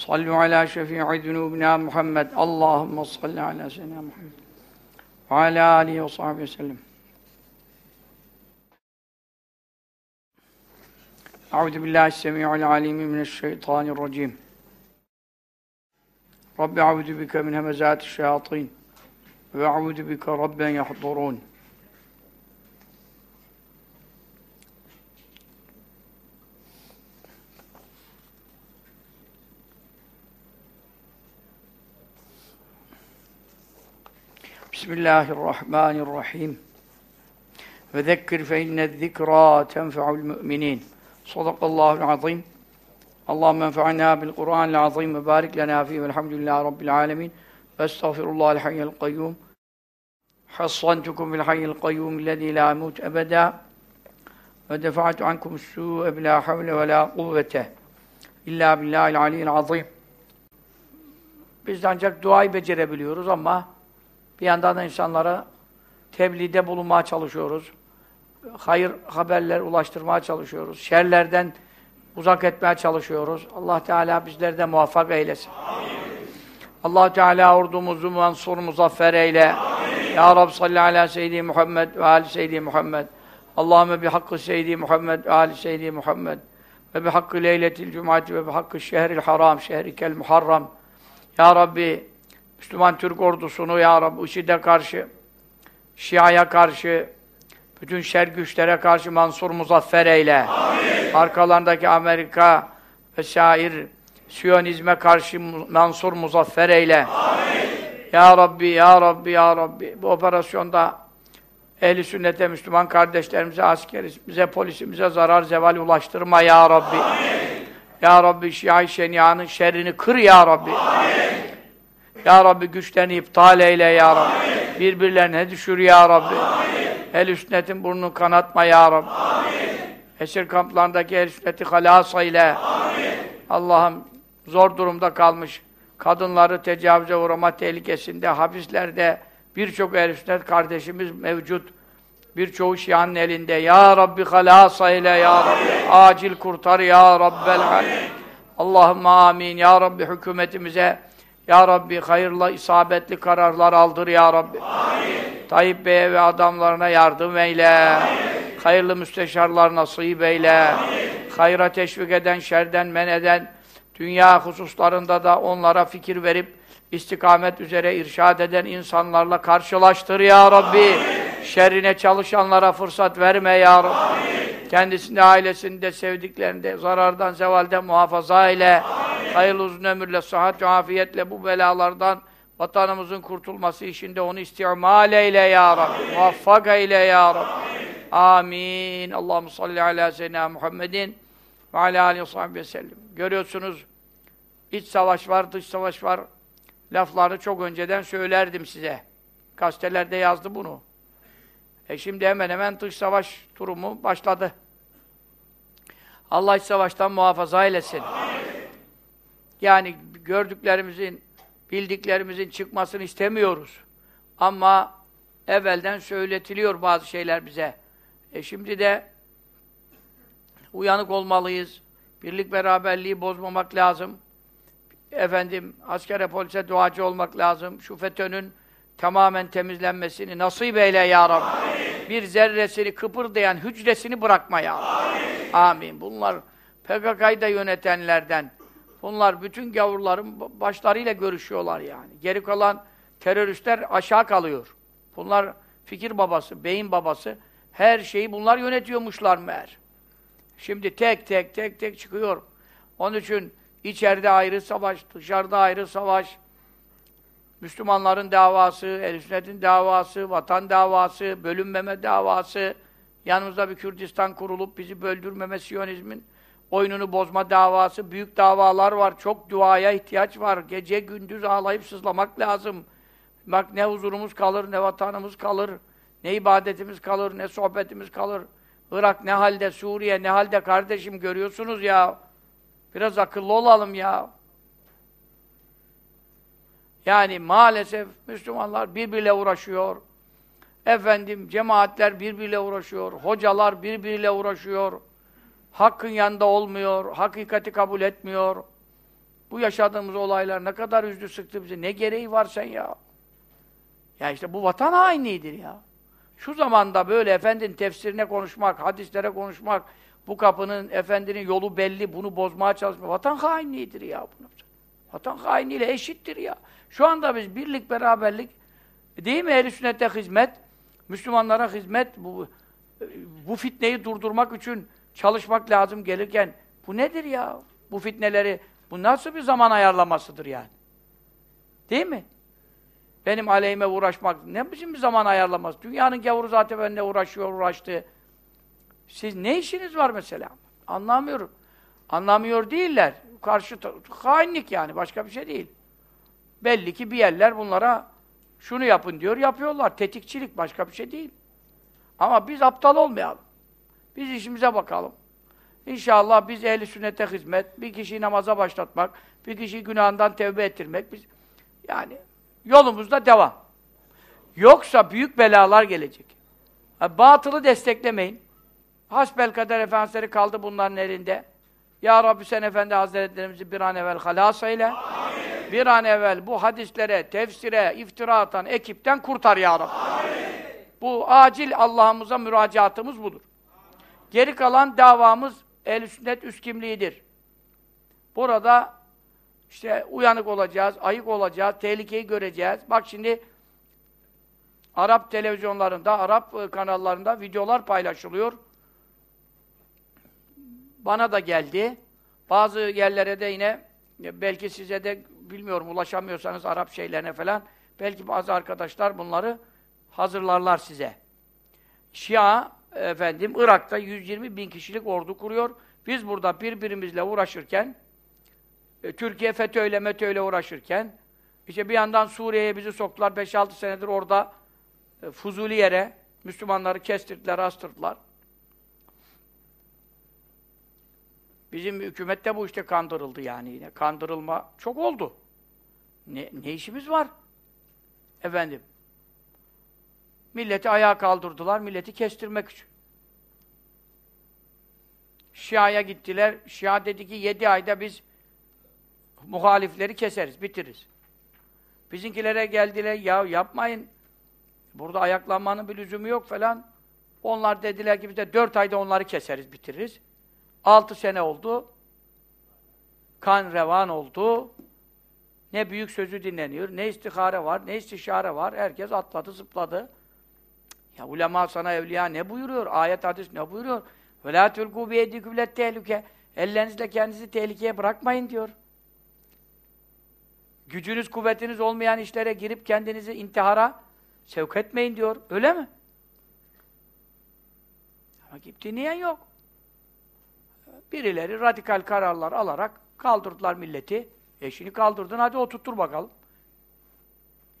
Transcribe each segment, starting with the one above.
صلوا على شفيع ذنوبنا محمد. اللهم صل على سيدنا محمد وعلى آله وصحبه وسلم. أعوذ بالله السميع العليم من الشيطان الرجيم. رب أعوذ بك من همزات الشياطين وأعوذ بك رب Bismillahirrahmanirrahim. Ve zekkir fe inne zikra tenfe'ul müminin. Sadakallahu azim. Allahümme enfe'na bil Kur'anil azim ve barik lena fi velhamdülillahi rabbil alamin. Ve estağfirullahal hayyel kayyum. Hassantukum bil hayyel kayyum lezî la yemut ebeda. Ve defa'tu ankum su'e bila havle ve la kuvvete illa billahil aliyyil azim. Biz ancak duayı becerebiliyoruz ama bir yandan da insanlara tebliğde bulunmaya çalışıyoruz. Hayır haberler ulaştırmaya çalışıyoruz. Şerlerden uzak etmeye çalışıyoruz. Allah Teala bizleri de muvaffak eylesin. Allah Teala ordumuzu mansur muzaffer eyle. Amin. Ya Rab salli ala seyyidi Muhammed ve ali seyyidi Muhammed. Allahümme bi hakkı seyyidi Muhammed ve ali seyyidi Muhammed. Ve bi hakkı leyletil cumati ve bi hakkı şehril haram, şehrikel muharram. Ya Rabbi, Müslüman Türk ordusunu Ya Rabbi IŞİD'e karşı, Şia'ya karşı, bütün şer güçlere karşı mansur muzaffer eyle. Amin. Arkalarındaki Amerika ve şair Siyonizme karşı mansur muzaffer eyle. Amin. Ya Rabbi, Ya Rabbi, Ya Rabbi. Bu operasyonda ehli sünnete, Müslüman kardeşlerimize, askerimize, polisimize zarar zeval ulaştırma Ya Rabbi. Amin. Ya Rabbi Şia-i Şenia'nın şerrini kır Ya Rabbi. Amin. Ya Rabbi güçlerini iptal eyle Ya Rabbi. Amin. Birbirlerine düşür Ya Rabbi. El sünnetin burnunu kanatma Ya Rabbi. Amin. Esir kamplarındaki el sünneti halas eyle. Allah'ım zor durumda kalmış kadınları tecavüze uğrama tehlikesinde, hapislerde birçok el sünnet kardeşimiz mevcut. Birçoğu Şia'nın elinde. Ya Rabbi halas eyle Ya Rabbi. Acil kurtar Ya Rabbel Alem. Allahümme amin. Ya Rabbi hükümetimize ya Rabbi hayırlı, isabetli kararlar aldır Ya Rabbi. Amin. Tayyip Bey'e ve adamlarına yardım eyle. Amin. Hayırlı müsteşarlar nasip eyle. Amin. Hayra teşvik eden, şerden men eden, dünya hususlarında da onlara fikir verip, istikamet üzere irşad eden insanlarla karşılaştır Ya Rabbi. Amin. Şerrine çalışanlara fırsat verme Ya Rabbi. Amin. Kendisinde, ailesinde, sevdiklerinde, zarardan, zevalden muhafaza eyle. Amin. Hayırlı uzun ömürle, sıhhat ve afiyetle bu belalardan vatanımızın kurtulması işinde onu istimal eyle ya Rabbi. Muvaffak eyle ya Rabbi. Amin. Allahu salli ala seyyidina Muhammedin ve ala aleyhi ve sahbihi sellem. Görüyorsunuz iç savaş var, dış savaş var. Lafları çok önceden söylerdim size. Gazetelerde yazdı bunu. E şimdi hemen hemen dış savaş durumu başladı. Allah iç savaştan muhafaza eylesin. Yani gördüklerimizin, bildiklerimizin çıkmasını istemiyoruz. Ama evvelden söyletiliyor bazı şeyler bize. E şimdi de uyanık olmalıyız. Birlik beraberliği bozmamak lazım. Efendim, askere polise duacı olmak lazım. Şu FETÖ'nün tamamen temizlenmesini nasip eyle ya Rabbi. Amin. Bir zerresini kıpırdayan hücresini bırakma. Amin. Amin. Bunlar PKK'yı da yönetenlerden, Bunlar bütün gavurların başlarıyla görüşüyorlar yani. Geri kalan teröristler aşağı kalıyor. Bunlar fikir babası, beyin babası. Her şeyi bunlar yönetiyormuşlar meğer. Şimdi tek tek tek tek çıkıyor. Onun için içeride ayrı savaş, dışarıda ayrı savaş. Müslümanların davası, el sünnetin davası, vatan davası, bölünmeme davası, yanımızda bir Kürdistan kurulup bizi böldürmeme Siyonizmin oyununu bozma davası, büyük davalar var, çok duaya ihtiyaç var. Gece gündüz ağlayıp sızlamak lazım. Bak ne huzurumuz kalır, ne vatanımız kalır, ne ibadetimiz kalır, ne sohbetimiz kalır. Irak ne halde, Suriye ne halde kardeşim görüyorsunuz ya. Biraz akıllı olalım ya. Yani maalesef Müslümanlar birbiriyle uğraşıyor. Efendim cemaatler birbiriyle uğraşıyor. Hocalar birbiriyle uğraşıyor. Hakkın yanında olmuyor. Hakikati kabul etmiyor. Bu yaşadığımız olaylar ne kadar üzdü sıktı bizi. Ne gereği var sen ya? Ya işte bu vatan hainliğidir ya. Şu zamanda böyle efendinin tefsirine konuşmak, hadislere konuşmak, bu kapının efendinin yolu belli, bunu bozmaya çalışmak, vatan hainliğidir ya. Bunu. Vatan hainliğiyle eşittir ya. Şu anda biz birlik, beraberlik, değil mi ehl sünnete hizmet, Müslümanlara hizmet, bu, bu fitneyi durdurmak için çalışmak lazım gelirken, bu nedir ya? Bu fitneleri, bu nasıl bir zaman ayarlamasıdır yani? Değil mi? Benim aleyhime uğraşmak, ne biçim bir zaman ayarlaması? Dünyanın gavuru zaten benimle uğraşıyor, uğraştı. Siz ne işiniz var mesela? Anlamıyorum. Anlamıyor değiller. Karşı hainlik yani, başka bir şey değil. Belli ki bir yerler bunlara şunu yapın diyor, yapıyorlar. Tetikçilik, başka bir şey değil. Ama biz aptal olmayalım. Biz işimize bakalım. İnşallah biz ehli sünnete hizmet, bir kişiyi namaza başlatmak, bir kişiyi günahından tevbe ettirmek, biz yani yolumuzda devam. Yoksa büyük belalar gelecek. Ha, batılı desteklemeyin. Hasbel kader efendisi kaldı bunların elinde. Ya Rabbi sen Efendi Hazretlerimizi bir an evvel halas eyle. Amin. Bir an evvel bu hadislere, tefsire, iftira atan ekipten kurtar Ya Rabbi. Amin. Bu acil Allah'ımıza müracaatımız budur. Geri kalan davamız ehl sünnet üst kimliğidir. Burada işte uyanık olacağız, ayık olacağız, tehlikeyi göreceğiz. Bak şimdi Arap televizyonlarında, Arap e, kanallarında videolar paylaşılıyor. Bana da geldi. Bazı yerlere de yine belki size de bilmiyorum ulaşamıyorsanız Arap şeylerine falan belki bazı arkadaşlar bunları hazırlarlar size. Şia efendim Irak'ta 120 bin kişilik ordu kuruyor. Biz burada birbirimizle uğraşırken e, Türkiye FETÖ'yle METÖ'yle uğraşırken işte bir yandan Suriye'ye bizi soktular 5-6 senedir orada e, fuzuli yere Müslümanları kestirdiler, astırdılar. Bizim hükümet de bu işte kandırıldı yani yine. Kandırılma çok oldu. Ne, ne işimiz var? Efendim. Milleti ayağa kaldırdılar, milleti kestirmek için. Şia'ya gittiler. Şia dedi ki yedi ayda biz muhalifleri keseriz, bitiririz. Bizimkilere geldiler, ya yapmayın. Burada ayaklanmanın bir lüzumu yok falan. Onlar dediler ki biz de dört ayda onları keseriz, bitiririz. Altı sene oldu. Kan revan oldu. Ne büyük sözü dinleniyor, ne istihare var, ne istişare var. Herkes atladı, zıpladı. Ya ulema sana evliya ne buyuruyor? Ayet hadis ne buyuruyor? Tulku bi yedikum tehlike. Ellerinizle kendinizi tehlikeye bırakmayın diyor. Gücünüz, kuvvetiniz olmayan işlere girip kendinizi intihara sevk etmeyin diyor. Öyle mi? Ama gip dinleyen yok. Birileri radikal kararlar alarak kaldırdılar milleti. Eşini kaldırdın, hadi oturttur bakalım.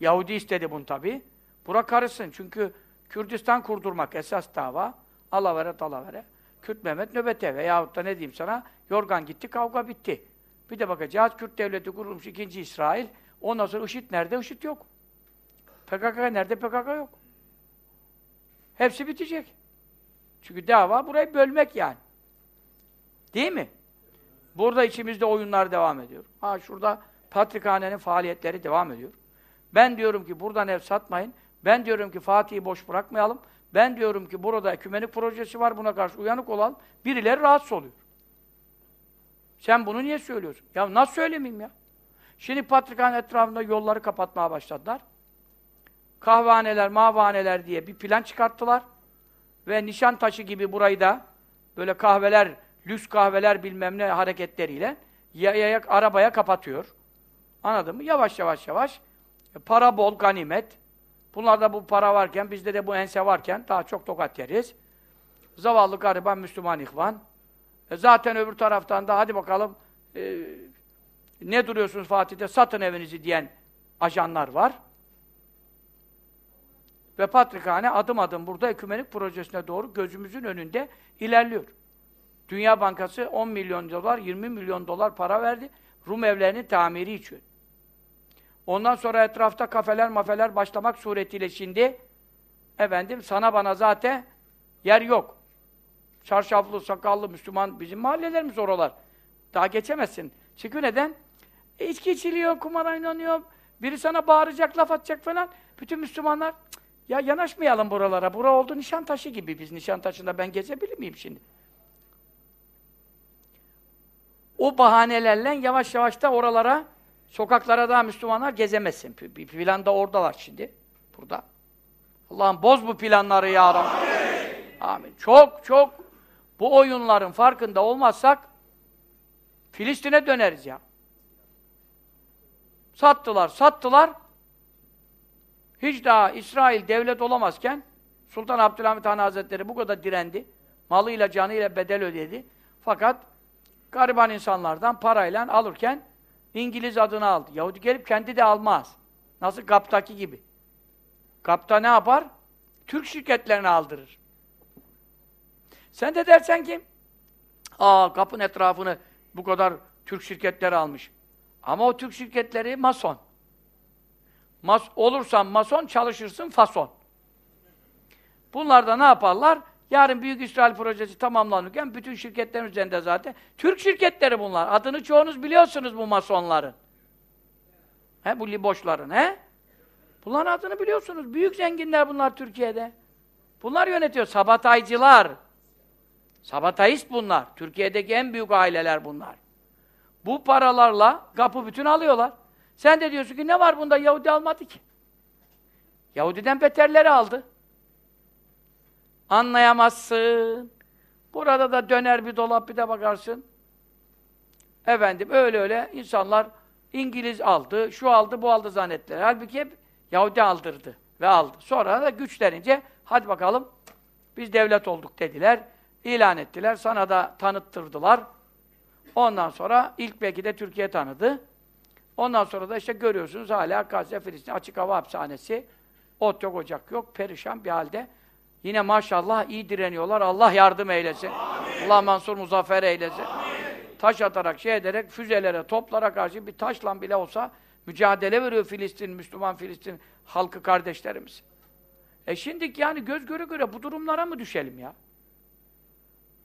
Yahudi istedi bunu tabi. Bura karışsın. Çünkü Kürdistan kurdurmak esas dava. Alavere dalavere. Kürt Mehmet nöbete veyahut da ne diyeyim sana, yorgan gitti, kavga bitti. Bir de bakacağız, Kürt devleti kurulmuş ikinci İsrail. Ondan sonra IŞİD nerede? IŞİD yok. PKK nerede? PKK yok. Hepsi bitecek. Çünkü dava burayı bölmek yani. Değil mi? Burada içimizde oyunlar devam ediyor. Ha şurada Patrikhane'nin faaliyetleri devam ediyor. Ben diyorum ki buradan ev satmayın. Ben diyorum ki Fatih'i boş bırakmayalım. Ben diyorum ki burada ekümenik projesi var buna karşı uyanık olalım. Birileri rahatsız oluyor. Sen bunu niye söylüyorsun? Ya nasıl söylemeyeyim ya? Şimdi Patrikhane etrafında yolları kapatmaya başladılar. Kahvaneler, mavaneler diye bir plan çıkarttılar. Ve nişan taşı gibi burayı da böyle kahveler, lüks kahveler bilmem ne hareketleriyle yayak arabaya kapatıyor. Anladın mı? Yavaş yavaş yavaş. E, para bol, ganimet. Bunlarda bu para varken, bizde de bu ense varken daha çok tokat yeriz. Zavallı gariban Müslüman ihvan. E zaten öbür taraftan da hadi bakalım e, ne duruyorsunuz Fatih'te satın evinizi diyen ajanlar var. Ve Patrikhane adım adım burada ekümenik projesine doğru gözümüzün önünde ilerliyor. Dünya Bankası 10 milyon dolar, 20 milyon dolar para verdi. Rum evlerinin tamiri için. Ondan sonra etrafta kafeler mafeler başlamak suretiyle şimdi efendim sana bana zaten yer yok. Çarşaflı, sakallı, Müslüman bizim mahallelerimiz oralar. Daha geçemezsin. Çünkü neden? E, içki içiliyor, kumar oynanıyor, biri sana bağıracak, laf atacak falan. Bütün Müslümanlar "Cık, ya yanaşmayalım buralara. Bura oldu Nişantaşı gibi. Biz Nişantaşı'nda ben gezebilir miyim şimdi? O bahanelerle yavaş yavaş da oralara, sokaklara daha Müslümanlar gezemezsin. Bir plan da oradalar şimdi. Burada. Allah'ım boz bu planları ya Rabbi. Amin. Amin. Çok çok bu oyunların farkında olmazsak Filistin'e döneriz ya. Sattılar, sattılar. Hiç daha İsrail devlet olamazken Sultan Abdülhamit Han Hazretleri bu kadar direndi. Malıyla, canıyla bedel ödedi. Fakat gariban insanlardan parayla alırken İngiliz adını aldı. Yahudi gelip kendi de almaz. Nasıl GAP'taki gibi. GAP'ta ne yapar? Türk şirketlerini aldırır. Sen de dersen ki aa kapın etrafını bu kadar Türk şirketleri almış. Ama o Türk şirketleri mason. Mas olursan mason, çalışırsın fason. Bunlar da ne yaparlar? Yarın Büyük İsrail projesi tamamlanırken bütün şirketlerin üzerinde zaten. Türk şirketleri bunlar. Adını çoğunuz biliyorsunuz bu masonların. He, bu liboşların, he? Bunların adını biliyorsunuz. Büyük zenginler bunlar Türkiye'de. Bunlar yönetiyor. Sabataycılar. Sabatayist bunlar. Türkiye'deki en büyük aileler bunlar. Bu paralarla kapı bütün alıyorlar. Sen de diyorsun ki ne var bunda? Yahudi almadı ki. Yahudiden beterleri aldı. Anlayamazsın. Burada da döner bir dolap bir de bakarsın. Efendim öyle öyle insanlar İngiliz aldı, şu aldı, bu aldı zannettiler. Halbuki hep Yahudi aldırdı ve aldı. Sonra da güçlerince hadi bakalım biz devlet olduk dediler. ilan ettiler. Sana da tanıttırdılar. Ondan sonra ilk belki de Türkiye tanıdı. Ondan sonra da işte görüyorsunuz hala Gazze, Filistin açık hava hapishanesi. Ot yok, ocak yok. Perişan bir halde. Yine maşallah iyi direniyorlar. Allah yardım eylesin. Amin. Allah mansur muzaffer eylesin. Amin. Taş atarak, şey ederek, füzelere, toplara karşı bir taşla bile olsa mücadele veriyor Filistin, Müslüman Filistin halkı kardeşlerimiz. E şimdi yani göz göre göre bu durumlara mı düşelim ya?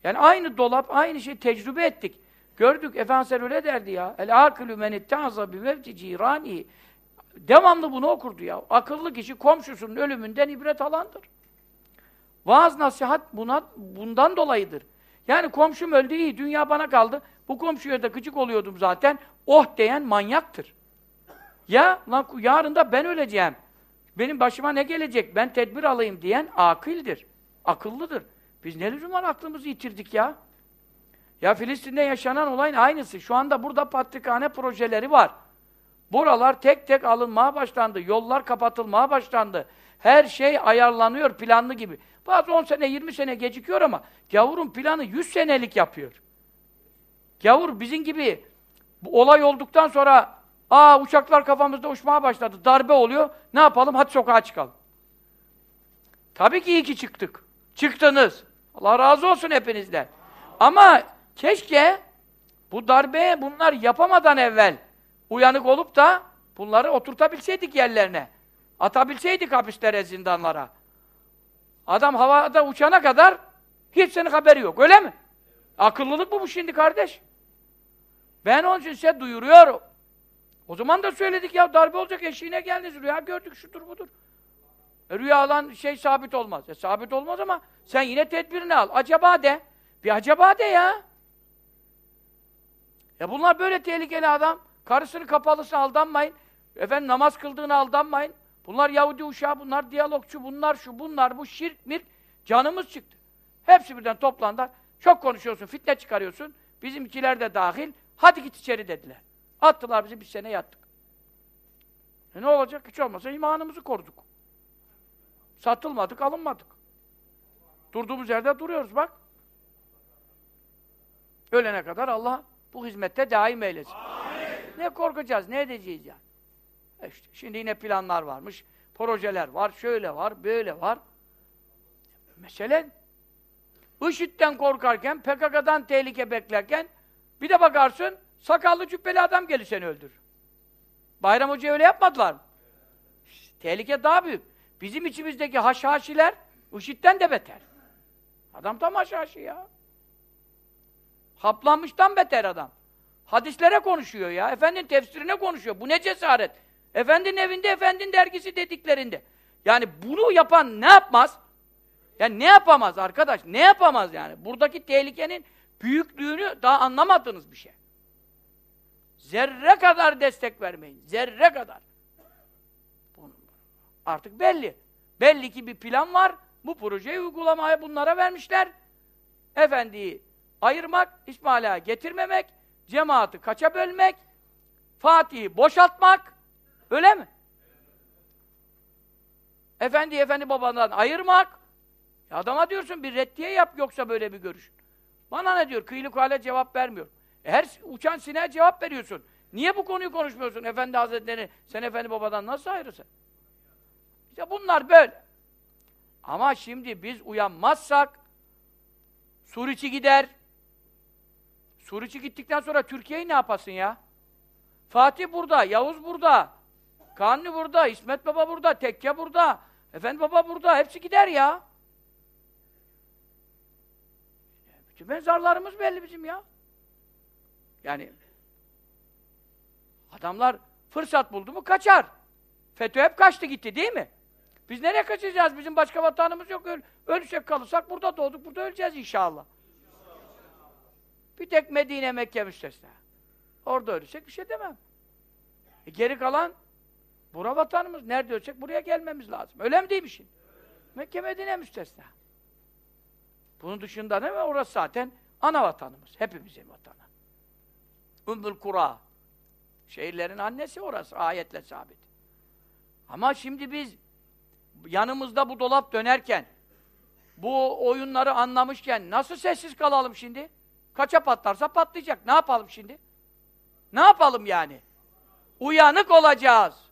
Yani aynı dolap, aynı şey tecrübe ettik. Gördük, Efendimiz öyle derdi ya. El akılü men itta'za bi. Devamlı bunu okurdu ya. Akıllı kişi komşusunun ölümünden ibret alandır. Vaaz nasihat buna, bundan dolayıdır. Yani komşum öldü iyi, dünya bana kaldı. Bu komşuya da gıcık oluyordum zaten. Oh diyen manyaktır. Ya lan yarın da ben öleceğim. Benim başıma ne gelecek? Ben tedbir alayım diyen akildir. Akıllıdır. Biz ne lüzum var aklımızı yitirdik ya? Ya Filistin'de yaşanan olayın aynısı. Şu anda burada patrikhane projeleri var. Buralar tek tek alınmaya başlandı. Yollar kapatılmaya başlandı. Her şey ayarlanıyor planlı gibi. Bazı 10 sene, 20 sene gecikiyor ama gavurun planı 100 senelik yapıyor. Gavur bizim gibi olay olduktan sonra aa uçaklar kafamızda uçmaya başladı. Darbe oluyor. Ne yapalım? Hadi sokağa çıkalım. Tabii ki iyi ki çıktık. Çıktınız. Allah razı olsun hepinizden. Ama keşke bu darbeye bunlar yapamadan evvel uyanık olup da bunları oturtabilseydik yerlerine. Atabilseydik hapislere, zindanlara. Adam havada uçana kadar hiç senin haberi yok. Öyle mi? Akıllılık mı bu şimdi kardeş? Ben onun için size duyuruyorum. O zaman da söyledik ya darbe olacak eşiğine geldiniz. Rüya gördük şudur budur. E, rüyalan şey sabit olmaz. E, sabit olmaz ama sen yine tedbirini al. Acaba de. Bir acaba de ya. Ya bunlar böyle tehlikeli adam. Karısını kapalısına aldanmayın. Efendim namaz kıldığını aldanmayın. Bunlar Yahudi uşağı, bunlar diyalogçu, bunlar şu, bunlar bu, şirk, mir. Canımız çıktı. Hepsi birden toplandılar. Çok konuşuyorsun, fitne çıkarıyorsun. Bizimkiler de dahil. Hadi git içeri dediler. Attılar bizi bir sene yattık. E ne olacak? Hiç olmasa imanımızı koruduk. Satılmadık, alınmadık. Durduğumuz yerde duruyoruz bak. Ölene kadar Allah bu hizmette daim eylesin. Amin. Ne korkacağız, ne edeceğiz yani? E şimdi yine planlar varmış, projeler var, şöyle var, böyle var. Mesele IŞİD'den korkarken, PKK'dan tehlike beklerken bir de bakarsın sakallı cübbeli adam gelir seni öldürür. Bayram Hoca öyle yapmadılar mı? Tehlike daha büyük. Bizim içimizdeki haşhaşiler IŞİD'den de beter. Adam tam haşhaşi ya. Haplanmıştan beter adam. Hadislere konuşuyor ya. Efendinin tefsirine konuşuyor. Bu ne cesaret? Efendinin evinde, efendinin dergisi dediklerinde. Yani bunu yapan ne yapmaz? Yani ne yapamaz arkadaş? Ne yapamaz yani? Buradaki tehlikenin büyüklüğünü daha anlamadınız bir şey. Zerre kadar destek vermeyin. Zerre kadar. Artık belli. Belli ki bir plan var. Bu projeyi uygulamaya bunlara vermişler. Efendiyi ayırmak, İsmail'a getirmemek, cemaati kaça bölmek, Fatih'i boşaltmak, öyle mi? Efendi efendi babadan ayırmak, ya adama diyorsun bir reddiye yap yoksa böyle bir görüş. Bana ne diyor? Kıyılık hale cevap vermiyor. E her uçan sineğe cevap veriyorsun. Niye bu konuyu konuşmuyorsun? Efendi Hazretleri, sen efendi babadan nasıl ayrısın? İşte bunlar böyle. Ama şimdi biz uyanmazsak Suriçi gider. Suriçi gittikten sonra Türkiye'yi ne yapasın ya? Fatih burada, Yavuz burada, Kanuni burada, İsmet Baba burada, Tekke burada, Efendi Baba burada, hepsi gider ya. Bütün mezarlarımız belli bizim ya. Yani adamlar fırsat buldu mu kaçar. FETÖ hep kaçtı gitti değil mi? Biz nereye kaçacağız? Bizim başka vatanımız yok. Öl ölürsek kalırsak burada doğduk, burada öleceğiz inşallah. Bir tek Medine, Mekke müstesna. Orada ölürsek bir şey demem. E geri kalan bura vatanımız. Nerede ölsek buraya gelmemiz lazım. Öyle mi değil mi şimdi? Mekke, Medine müstesna. Bunun dışında ne var? Orası zaten ana vatanımız. Hepimizin vatanı. Ümmül Kura. Şehirlerin annesi orası. Ayetle sabit. Ama şimdi biz yanımızda bu dolap dönerken bu oyunları anlamışken nasıl sessiz kalalım şimdi? Kaça patlarsa patlayacak. Ne yapalım şimdi? Ne yapalım yani? Uyanık olacağız.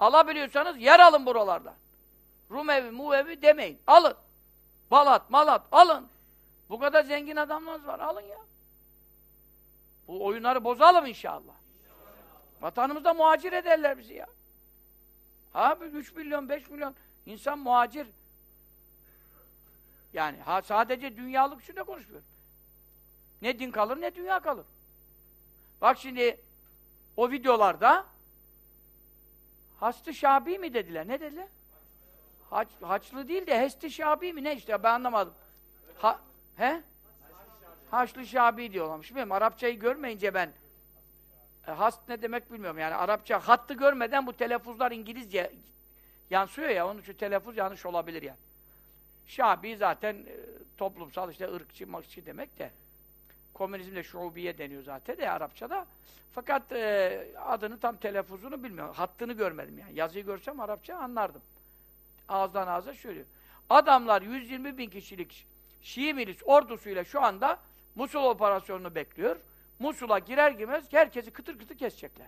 Alabiliyorsanız yer alın buralardan. Rum evi, mu evi demeyin. Alın. Balat, malat alın. Bu kadar zengin adamlarınız var. Alın ya. Bu oyunları bozalım inşallah. Vatanımızda muhacir ederler bizi ya. Abi 3 milyon, 5 milyon insan muhacir. Yani ha sadece dünyalık için de konuşmuyorum. Ne din kalır ne dünya kalır. Bak şimdi o videolarda Hastı Şabi mi dediler? Ne dediler? Haç, haçlı değil de Hesti Şabi mi ne işte ben anlamadım. Ha, he? Haçlı Şabi diyorlarmış. Bilmiyorum Arapçayı görmeyince ben e, hast ne demek bilmiyorum yani Arapça hattı görmeden bu telaffuzlar İngilizce yansıyor ya onun için telaffuz yanlış olabilir yani. Şabi zaten e, toplumsal işte ırkçı makçı demek de komünizmde şubiye deniyor zaten de Arapçada. Fakat e, adını tam telaffuzunu bilmiyorum. Hattını görmedim yani. Yazıyı görsem Arapça anlardım. Ağızdan ağza söylüyor. Adamlar 120 bin kişilik Şii milis ordusuyla şu anda Musul operasyonunu bekliyor. Musul'a girer girmez herkesi kıtır kıtır kesecekler.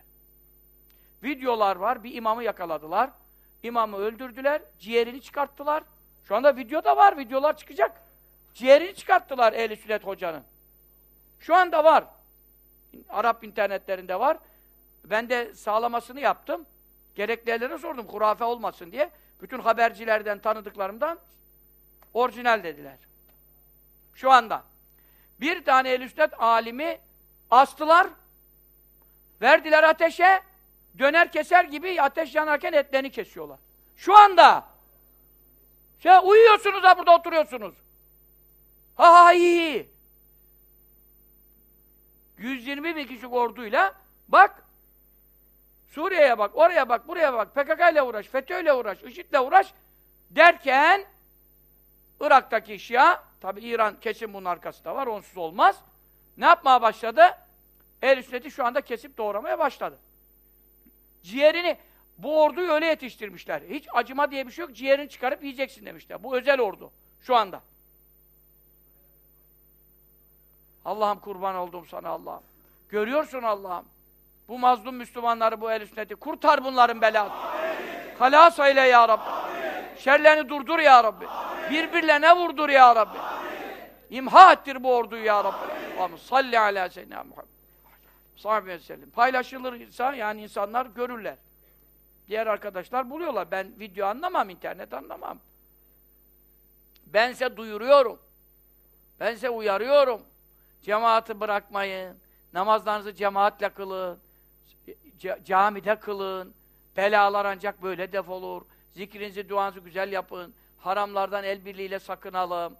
Videolar var. Bir imamı yakaladılar. İmamı öldürdüler. Ciğerini çıkarttılar. Şu anda video da var. Videolar çıkacak. Ciğerini çıkarttılar Ehl-i Sünnet hocanın. Şu anda var. Arap internetlerinde var. Ben de sağlamasını yaptım. Gerekli sordum, hurafe olmasın diye. Bütün habercilerden, tanıdıklarımdan orijinal dediler. Şu anda. Bir tane el alimi astılar, verdiler ateşe, döner keser gibi ateş yanarken etlerini kesiyorlar. Şu anda. Şey, uyuyorsunuz da burada oturuyorsunuz. Ha ha iyi. 120 bin kişilik orduyla bak Suriye'ye bak, oraya bak, buraya bak, PKK ile uğraş, FETÖ ile uğraş, IŞİD'le uğraş derken Irak'taki Şia, tabi İran kesin bunun arkasında var, onsuz olmaz. Ne yapmaya başladı? El sünneti şu anda kesip doğramaya başladı. Ciğerini, bu orduyu öyle yetiştirmişler. Hiç acıma diye bir şey yok, ciğerini çıkarıp yiyeceksin demişler. Bu özel ordu, şu anda. Allah'ım kurban oldum sana Allah'ım. Görüyorsun Allah'ım. Bu mazlum Müslümanları, bu el sünneti kurtar bunların belasını. Halas eyle ya Rabbi. Şerlerini durdur ya Rabbi. Birbirlerine vurdur ya Rabbi. İmha ettir bu orduyu ya Rabbi. Allah'ım salli ala seyyidina Muhammed. Sahibi ve sellem. Paylaşılırsa yani insanlar görürler. Diğer arkadaşlar buluyorlar. Ben video anlamam, internet anlamam. Bense duyuruyorum. Bense uyarıyorum. Cemaati bırakmayın. Namazlarınızı cemaatle kılın. C- camide kılın. Belalar ancak böyle defolur. Zikrinizi, duanızı güzel yapın. Haramlardan el birliğiyle sakınalım.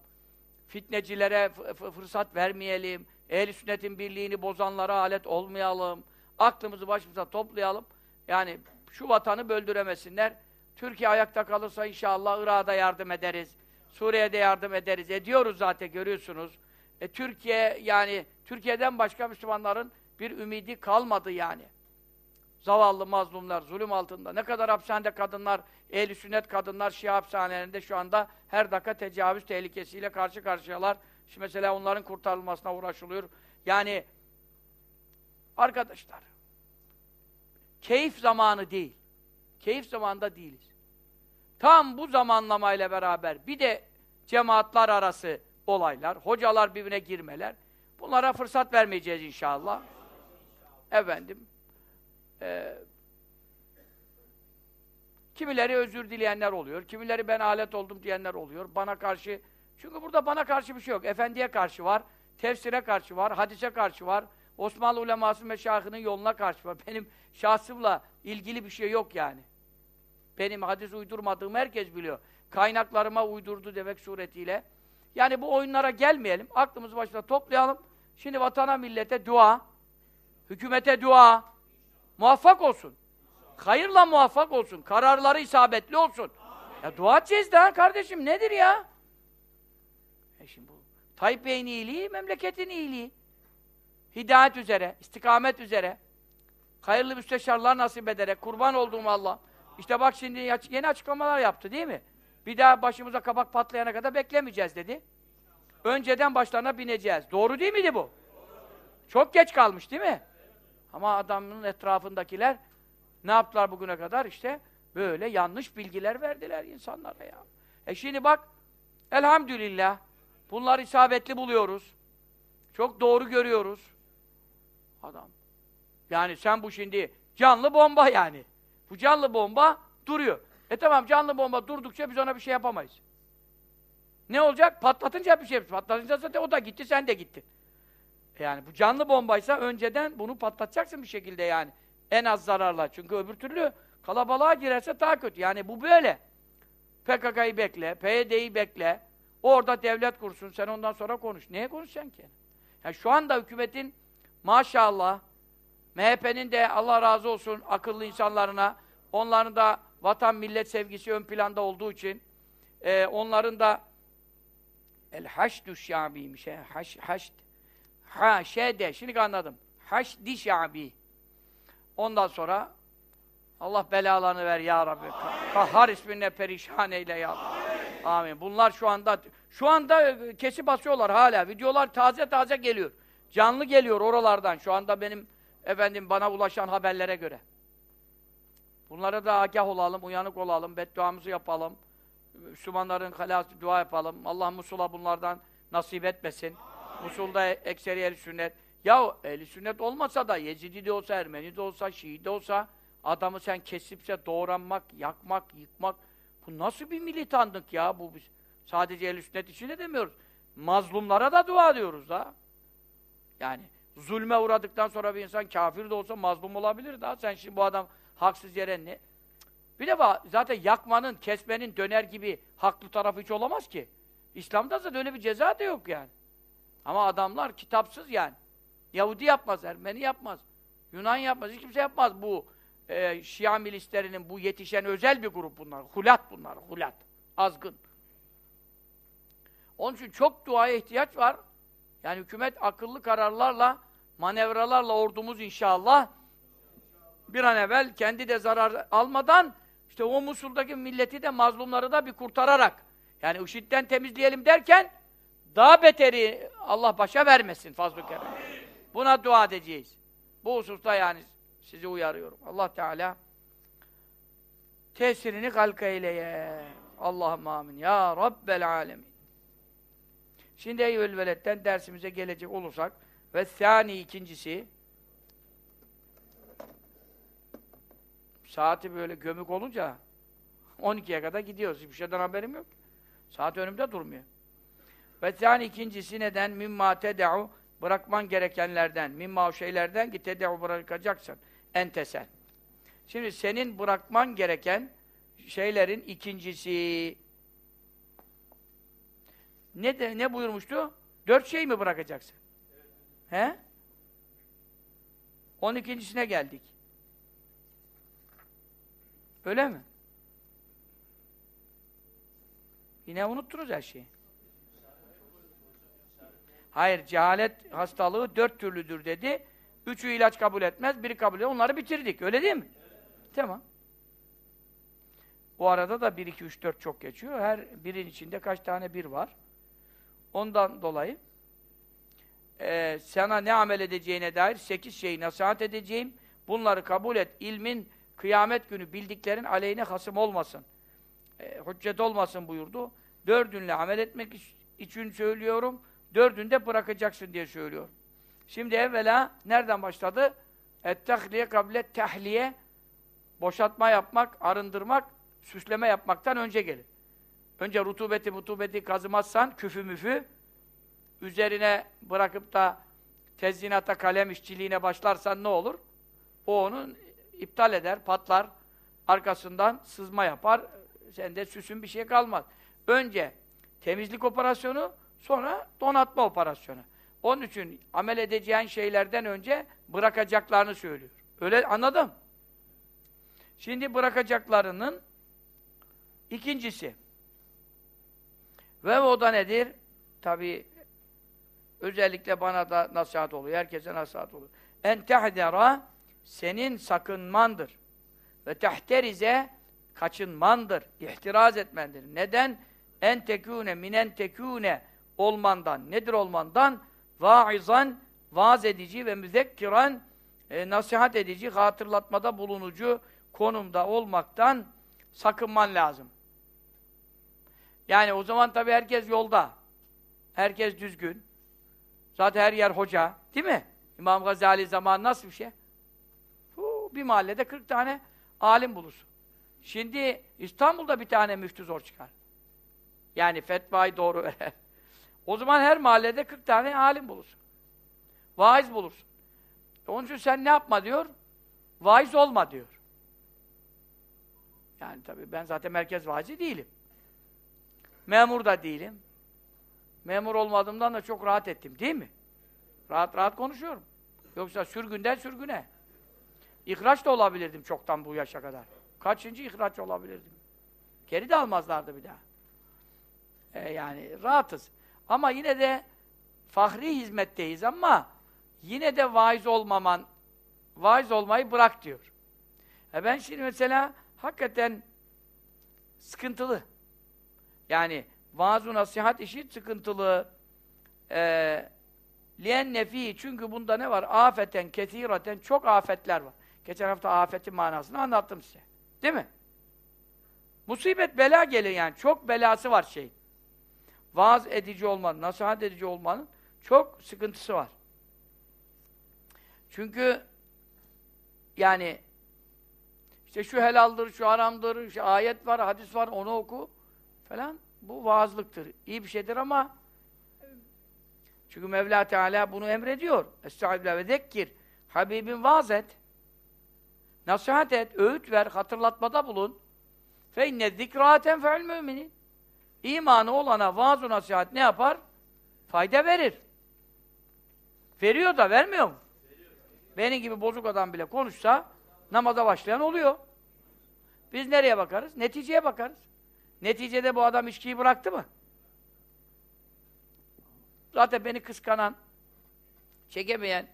Fitnecilere fırsat vermeyelim. Ehl-i sünnetin birliğini bozanlara alet olmayalım. Aklımızı başımıza toplayalım. Yani şu vatanı böldüremesinler. Türkiye ayakta kalırsa inşallah Irak'a yardım ederiz. Suriye'de yardım ederiz. Ediyoruz zaten görüyorsunuz. E, Türkiye yani Türkiye'den başka Müslümanların bir ümidi kalmadı yani. Zavallı mazlumlar zulüm altında. Ne kadar hapishanede kadınlar, ehl sünnet kadınlar Şia hapishanelerinde şu anda her dakika tecavüz tehlikesiyle karşı karşıyalar. Şimdi mesela onların kurtarılmasına uğraşılıyor. Yani arkadaşlar keyif zamanı değil. Keyif zamanında değiliz. Tam bu zamanlamayla beraber bir de cemaatler arası olaylar, hocalar birbirine girmeler. Bunlara fırsat vermeyeceğiz inşallah. Efendim, e, kimileri özür dileyenler oluyor, kimileri ben alet oldum diyenler oluyor. Bana karşı, çünkü burada bana karşı bir şey yok. Efendiye karşı var, tefsire karşı var, hadise karşı var, Osmanlı uleması meşayihinin yoluna karşı var. Benim şahsımla ilgili bir şey yok yani. Benim hadis uydurmadığımı herkes biliyor. Kaynaklarıma uydurdu demek suretiyle. Yani bu oyunlara gelmeyelim. Aklımızı başına toplayalım. Şimdi vatana, millete dua. Hükümete dua. Muvaffak olsun. Hayırla muvaffak olsun. Kararları isabetli olsun. Ya dua edeceğiz daha kardeşim. Nedir ya? E şimdi bu Tayyip Bey'in iyiliği, memleketin iyiliği. Hidayet üzere, istikamet üzere. Hayırlı müsteşarlar nasip ederek, kurban olduğum Allah. İşte bak şimdi yeni açıklamalar yaptı değil mi? Bir daha başımıza kabak patlayana kadar beklemeyeceğiz dedi. Önceden başlarına bineceğiz. Doğru değil miydi bu? Çok geç kalmış değil mi? Ama adamın etrafındakiler ne yaptılar bugüne kadar? İşte böyle yanlış bilgiler verdiler insanlara ya. E şimdi bak, elhamdülillah, bunları isabetli buluyoruz. Çok doğru görüyoruz. Adam. Yani sen bu şimdi canlı bomba yani. Bu canlı bomba duruyor. E tamam canlı bomba durdukça biz ona bir şey yapamayız. Ne olacak? Patlatınca bir şey Patlatınca zaten o da gitti, sen de gittin. E yani bu canlı bombaysa önceden bunu patlatacaksın bir şekilde yani. En az zararla. Çünkü öbür türlü kalabalığa girerse daha kötü. Yani bu böyle. PKK'yı bekle, PYD'yi bekle. Orada devlet kursun, sen ondan sonra konuş. Neye konuşacaksın ki? Yani şu anda hükümetin maşallah MHP'nin de Allah razı olsun akıllı insanlarına, onların da vatan millet sevgisi ön planda olduğu için e, onların da el haşdü şa'biymiş. He, haş, haşd. Ha, şede. Şimdi anladım. Haşdi şa'bi. Ondan sonra Allah belalarını ver ya Rabbi. Kahhar isminle perişan eyle ya Rabbi. Amin. Bunlar şu anda şu anda e, kesip basıyorlar hala. Videolar taze taze geliyor. Canlı geliyor oralardan. Şu anda benim efendim bana ulaşan haberlere göre. Bunlara da agah olalım, uyanık olalım, bedduamızı yapalım. Müslümanların halası dua yapalım. Allah Musul'a bunlardan nasip etmesin. Musul'da ekseri el sünnet. Ya el sünnet olmasa da Yezidi de olsa, Ermeni de olsa, Şii de olsa adamı sen kesipse doğranmak, yakmak, yıkmak bu nasıl bir militanlık ya bu biz. Sadece el sünnet için de demiyoruz. Mazlumlara da dua ediyoruz da. Yani zulme uğradıktan sonra bir insan kafir de olsa mazlum olabilir daha. Sen şimdi bu adam haksız yere ne? Bir de zaten yakmanın, kesmenin döner gibi haklı tarafı hiç olamaz ki. İslam'da zaten öyle bir ceza da yok yani. Ama adamlar kitapsız yani. Yahudi yapmaz, Ermeni yapmaz. Yunan yapmaz, hiç kimse yapmaz bu e, Şia milislerinin bu yetişen özel bir grup bunlar. Hulat bunlar, hulat. Azgın. Onun için çok duaya ihtiyaç var. Yani hükümet akıllı kararlarla, manevralarla ordumuz inşallah bir an evvel kendi de zarar almadan işte o Musul'daki milleti de mazlumları da bir kurtararak yani IŞİD'den temizleyelim derken Daha beteri Allah başa vermesin fazl-ı kerem. Buna dua edeceğiz. Bu hususta yani sizi uyarıyorum. Allah Teala tesirini kalka eyleye. Allah'ım amin. Ya Rabbel alemin. Şimdi Eyyül Veled'den dersimize gelecek olursak ve sani ikincisi saati böyle gömük olunca 12'ye kadar gidiyoruz. Hiçbir şeyden haberim yok. Saat önümde durmuyor. Ve yani ikincisi neden? Mimma tede'u bırakman gerekenlerden, mimma o şeylerden ki tede'u bırakacaksın. Entesen. Şimdi senin bırakman gereken şeylerin ikincisi ne de ne buyurmuştu? Dört şey mi bırakacaksın? He? On ikincisine geldik. Öyle mi? Yine unuttunuz her şeyi. Hayır, cehalet hastalığı dört türlüdür dedi. Üçü ilaç kabul etmez, biri kabul ediyor. Onları bitirdik, öyle değil mi? Tamam. O arada da 1, 2, 3, 4 çok geçiyor. Her birin içinde kaç tane bir var. Ondan dolayı e, sana ne amel edeceğine dair sekiz şeyi nasihat edeceğim. Bunları kabul et. İlmin kıyamet günü bildiklerin aleyhine hasım olmasın. E, hüccet olmasın buyurdu. Dördünle amel etmek için söylüyorum. Dördünde bırakacaksın diye söylüyorum. Şimdi evvela nereden başladı? Et-tahliye kable tehliye boşaltma yapmak, arındırmak, süsleme yapmaktan önce gelir. Önce rutubeti mutubeti kazımazsan, küfü müfü, üzerine bırakıp da tezyinata, kalem işçiliğine başlarsan ne olur? O onu iptal eder, patlar, arkasından sızma yapar, sende süsün bir şey kalmaz. Önce temizlik operasyonu, sonra donatma operasyonu. Onun için amel edeceğin şeylerden önce bırakacaklarını söylüyor. Öyle anladım. Şimdi bırakacaklarının ikincisi. Ve o da nedir? Tabi özellikle bana da nasihat oluyor. Herkese nasihat oluyor. En tehdera senin sakınmandır. Ve tehterize kaçınmandır. İhtiraz etmendir. Neden? En tekûne minen tekûne olmandan. Nedir olmandan? Vaizan vaaz edici ve müzekkiran e, nasihat edici, hatırlatmada bulunucu konumda olmaktan sakınman lazım. Yani o zaman tabii herkes yolda. Herkes düzgün. Zaten her yer hoca. Değil mi? İmam Gazali zaman nasıl bir şey? Bir mahallede 40 tane alim bulursun. Şimdi İstanbul'da bir tane müftü zor çıkar. Yani fetvayı doğru verer. O zaman her mahallede 40 tane alim bulursun. Vaiz bulursun. Onun için sen ne yapma diyor? Vaiz olma diyor. Yani tabii ben zaten merkez vaizi değilim. Memur da değilim. Memur olmadığımdan da çok rahat ettim, değil mi? Rahat rahat konuşuyorum. Yoksa sürgünden sürgüne. İhraç da olabilirdim çoktan bu yaşa kadar. Kaçıncı ihraç olabilirdim? Geri de almazlardı bir daha. Ee, yani rahatız. Ama yine de fahri hizmetteyiz ama yine de vaiz olmaman, vaiz olmayı bırak diyor. E ben şimdi mesela hakikaten sıkıntılı. Yani vaaz nasihat işi sıkıntılı. Ee, liyen nefi çünkü bunda ne var? Afeten, kesiraten çok afetler var. Geçen hafta afetin manasını anlattım size. Değil mi? Musibet bela gelir yani. Çok belası var şey. Vaaz edici olmanın, nasihat edici olmanın çok sıkıntısı var. Çünkü yani işte şu helaldir, şu haramdır, işte ayet var, hadis var, onu oku falan. Bu vaazlıktır. İyi bir şeydir ama çünkü Mevla Teala bunu emrediyor. Estağfirullah ve zekkir. Habibim vaaz et. Nasihat et, öğüt ver, hatırlatmada bulun. Fe inne zikrâten fe'l müminin. İmanı olana vaaz nasihat ne yapar? Fayda verir. Veriyor da vermiyor mu? Benim gibi bozuk adam bile konuşsa namaza başlayan oluyor. Biz nereye bakarız? Neticeye bakarız. Neticede bu adam içkiyi bıraktı mı? Zaten beni kıskanan, çekemeyen,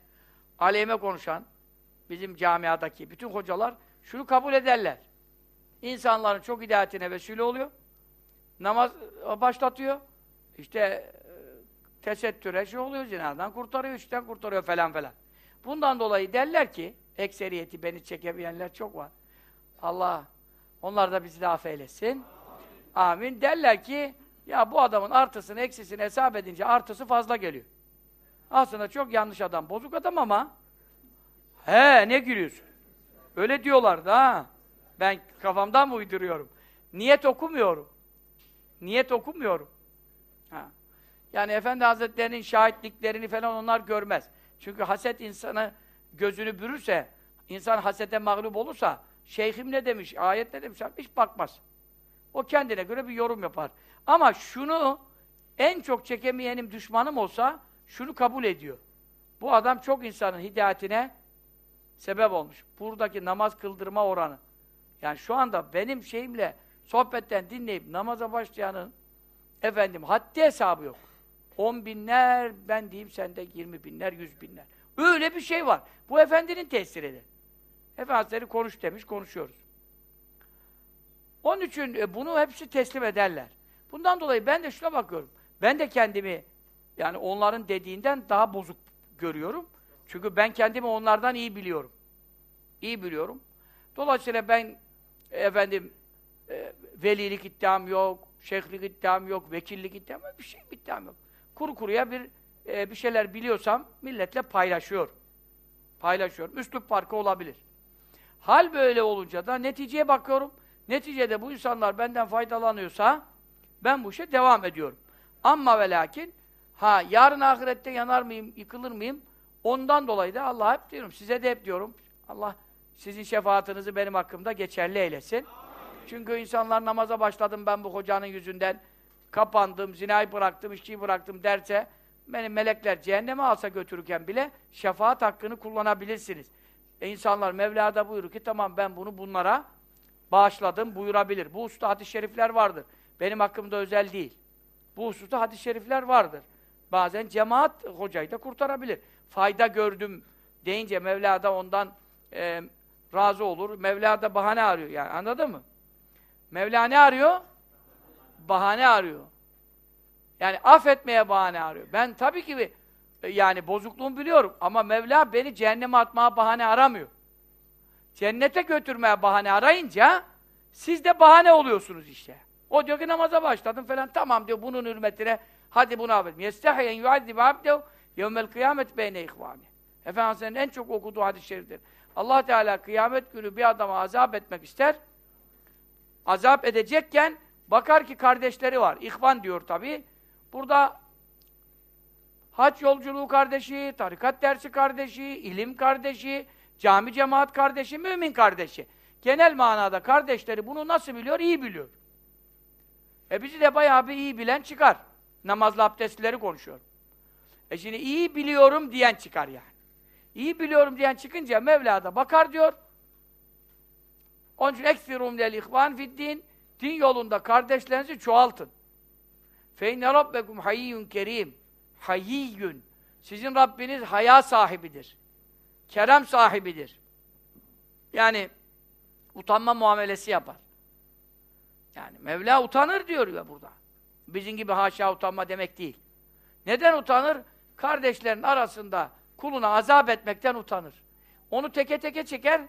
aleyhime konuşan, bizim camiadaki bütün hocalar şunu kabul ederler. İnsanların çok hidayetine vesile oluyor. Namaz başlatıyor. İşte tesettüre şey oluyor, zinadan kurtarıyor, üçten kurtarıyor falan falan. Bundan dolayı derler ki, ekseriyeti beni çekemeyenler çok var. Allah onlar da bizi de affeylesin. Amin. Derler ki, ya bu adamın artısını, eksisini hesap edince artısı fazla geliyor. Aslında çok yanlış adam, bozuk adam ama he ne gülüyorsun? Öyle diyorlar da ha. Ben kafamdan mı uyduruyorum? Niyet okumuyorum. Niyet okumuyorum. Ha. Yani Efendi Hazretleri'nin şahitliklerini falan onlar görmez. Çünkü haset insanı gözünü bürürse, insan hasete mağlup olursa, şeyhim ne demiş, ayet ne demiş, hiç bakmaz. O kendine göre bir yorum yapar. Ama şunu en çok çekemeyenim düşmanım olsa şunu kabul ediyor. Bu adam çok insanın hidayetine sebep olmuş. Buradaki namaz kıldırma oranı. Yani şu anda benim şeyimle sohbetten dinleyip namaza başlayanın efendim haddi hesabı yok. On binler, ben diyeyim sende yirmi binler, yüz binler. Öyle bir şey var. Bu efendinin tesiridir. Efendimiz konuş demiş, konuşuyoruz. Onun için e, bunu hepsi teslim ederler. Bundan dolayı ben de şuna bakıyorum. Ben de kendimi yani onların dediğinden daha bozuk görüyorum. Çünkü ben kendimi onlardan iyi biliyorum. İyi biliyorum. Dolayısıyla ben efendim e, velilik iddiam yok, şeyhlik iddiam yok, vekillik iddiam yok, bir şey iddiam yok. Kuru kuruya bir e, bir şeyler biliyorsam milletle paylaşıyor. Paylaşıyorum. Üslup farkı olabilir. Hal böyle olunca da neticeye bakıyorum. Neticede bu insanlar benden faydalanıyorsa ben bu işe devam ediyorum. Ama ve lakin ha yarın ahirette yanar mıyım, yıkılır mıyım? Ondan dolayı da Allah hep diyorum, size de hep diyorum. Allah sizin şefaatinizi benim hakkımda geçerli eylesin. Amin. Çünkü insanlar namaza başladım ben bu hocanın yüzünden kapandım, zinayı bıraktım, içkiyi bıraktım derse beni melekler cehenneme alsa götürürken bile şefaat hakkını kullanabilirsiniz. E insanlar Mevla'da buyurur ki tamam ben bunu bunlara bağışladım buyurabilir. Bu hususta hadis-i şerifler vardır. Benim hakkımda özel değil. Bu hususta hadis-i şerifler vardır. Bazen cemaat hocayı da kurtarabilir. Fayda gördüm deyince Mevla da ondan e, razı olur. Mevla da bahane arıyor yani anladın mı? Mevla ne arıyor? Bahane arıyor. Yani affetmeye bahane arıyor. Ben tabii ki e, yani bozukluğumu biliyorum ama Mevla beni cehenneme atmaya bahane aramıyor. Cennete götürmeye bahane arayınca siz de bahane oluyorsunuz işte. O diyor ki namaza başladım falan. Tamam diyor bunun hürmetine hadi bunu affet. Yestahiyen yuazzib abdehu yevmel kıyamet beyne ihvani. Efendimiz'in en çok okuduğu hadis-i şeriftir. Allah Teala kıyamet günü bir adama azap etmek ister. Azap edecekken bakar ki kardeşleri var. İhvan diyor tabi. Burada hac yolculuğu kardeşi, tarikat dersi kardeşi, ilim kardeşi, cami cemaat kardeşi, mümin kardeşi. Genel manada kardeşleri bunu nasıl biliyor? İyi biliyor. E bizi de bayağı bir iyi bilen çıkar. Namazlı abdestleri konuşuyor. E şimdi iyi biliyorum diyen çıkar yani. İyi biliyorum diyen çıkınca Mevla da bakar diyor. Onun için ekfirum lel ihvan fiddin din yolunda kardeşlerinizi çoğaltın. Fe inne rabbekum hayyun kerim. Hayyun. Sizin Rabbiniz haya sahibidir. Kerem sahibidir. Yani utanma muamelesi yapar. Yani Mevla utanır diyor ya burada. Bizim gibi haşa utanma demek değil. Neden utanır? Kardeşlerin arasında kuluna azap etmekten utanır. Onu teke teke çeker.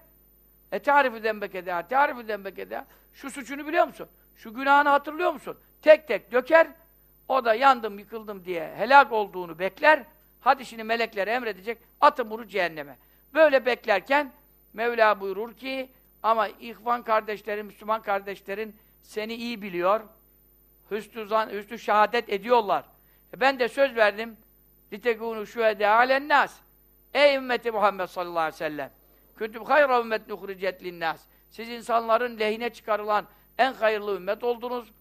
E tarifi dembekede, tarifi dembekede. Şu suçunu biliyor musun? Şu günahını hatırlıyor musun? Tek tek döker. O da yandım, yıkıldım diye helak olduğunu bekler. Hadi şimdi melekler emredecek. Atın bunu cehenneme. Böyle beklerken Mevla buyurur ki ama ihvan kardeşlerin, Müslüman kardeşlerin seni iyi biliyor. Hüsnü, zan, hüsnü şehadet ediyorlar. E ben de söz verdim. لِتَكُونُ شُهَدَى عَلَى النَّاسِ Ey ümmeti Muhammed sallallahu aleyhi ve sellem! Küntüm hayra ümmet nuhricet linnâs. Siz insanların lehine çıkarılan en hayırlı ümmet oldunuz.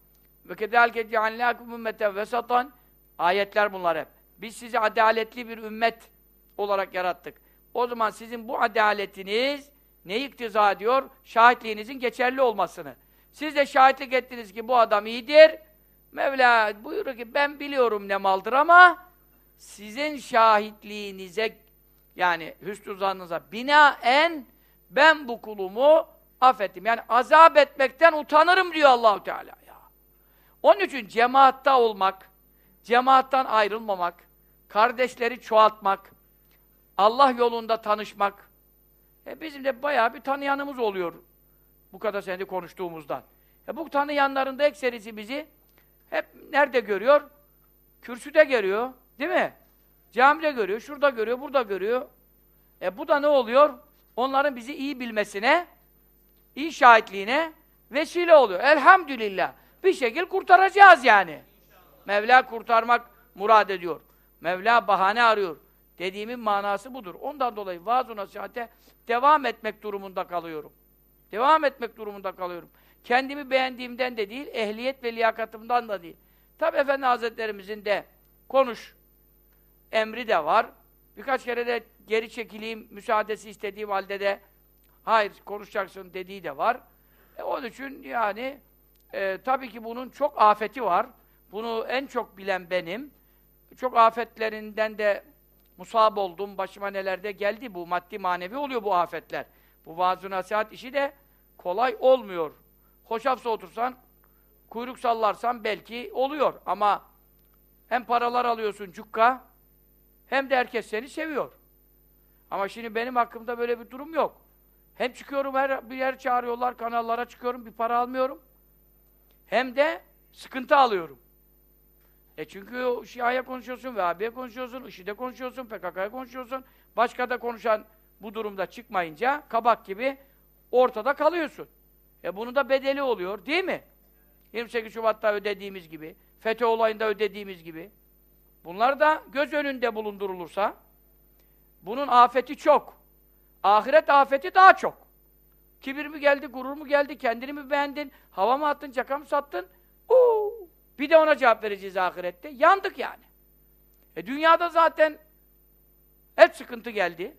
Ve kedâlke ceallâkum ümmeten vesatan. Ayetler bunlar hep. Biz sizi adaletli bir ümmet olarak yarattık. O zaman sizin bu adaletiniz ne iktiza ediyor? Şahitliğinizin geçerli olmasını. Siz de şahitlik ettiniz ki bu adam iyidir. Mevla buyuruyor ki ben biliyorum ne maldır ama sizin şahitliğinize yani hüsnü zannınıza binaen ben bu kulumu affettim. Yani azap etmekten utanırım diyor Allahu Teala ya. Onun için cemaatta olmak, cemaattan ayrılmamak, kardeşleri çoğaltmak, Allah yolunda tanışmak. E bizim de bayağı bir tanıyanımız oluyor bu kadar senede konuştuğumuzdan. E bu tanıyanların da ekserisi bizi hep nerede görüyor? Kürsüde görüyor, değil mi? Camide görüyor, şurada görüyor, burada görüyor. E bu da ne oluyor? Onların bizi iyi bilmesine, iyi şahitliğine vesile oluyor. Elhamdülillah. Bir şekil kurtaracağız yani. Mevla kurtarmak murad ediyor. Mevla bahane arıyor. Dediğimin manası budur. Ondan dolayı vaaz-ı nasihate devam etmek durumunda kalıyorum. Devam etmek durumunda kalıyorum. Kendimi beğendiğimden de değil, ehliyet ve liyakatımdan da değil. Tabi Efendi Hazretlerimizin de konuş emri de var. Birkaç kere de geri çekileyim, müsaadesi istediği halde de hayır konuşacaksın dediği de var. E, onun için yani e, tabii ki bunun çok afeti var. Bunu en çok bilen benim. Çok afetlerinden de musab oldum. Başıma nelerde geldi bu maddi manevi oluyor bu afetler. Bu vaaz nasihat işi de kolay olmuyor. Hoşafsa otursan, kuyruk sallarsan belki oluyor ama hem paralar alıyorsun cukka hem de herkes seni seviyor. Ama şimdi benim hakkımda böyle bir durum yok. Hem çıkıyorum her bir yer çağırıyorlar, kanallara çıkıyorum, bir para almıyorum. Hem de sıkıntı alıyorum. E çünkü Şia'ya konuşuyorsun, Vehhabi'ye konuşuyorsun, IŞİD'e konuşuyorsun, PKK'ya konuşuyorsun. Başka da konuşan bu durumda çıkmayınca kabak gibi ortada kalıyorsun. E bunun da bedeli oluyor, değil mi? 28 Şubat'ta ödediğimiz gibi, FETÖ olayında ödediğimiz gibi. Bunlar da göz önünde bulundurulursa, bunun afeti çok. Ahiret afeti daha çok. Kibir mi geldi, gurur mu geldi, kendini mi beğendin, hava mı attın, çaka mı sattın? Uuu! Bir de ona cevap vereceğiz ahirette. Yandık yani. E dünyada zaten hep sıkıntı geldi.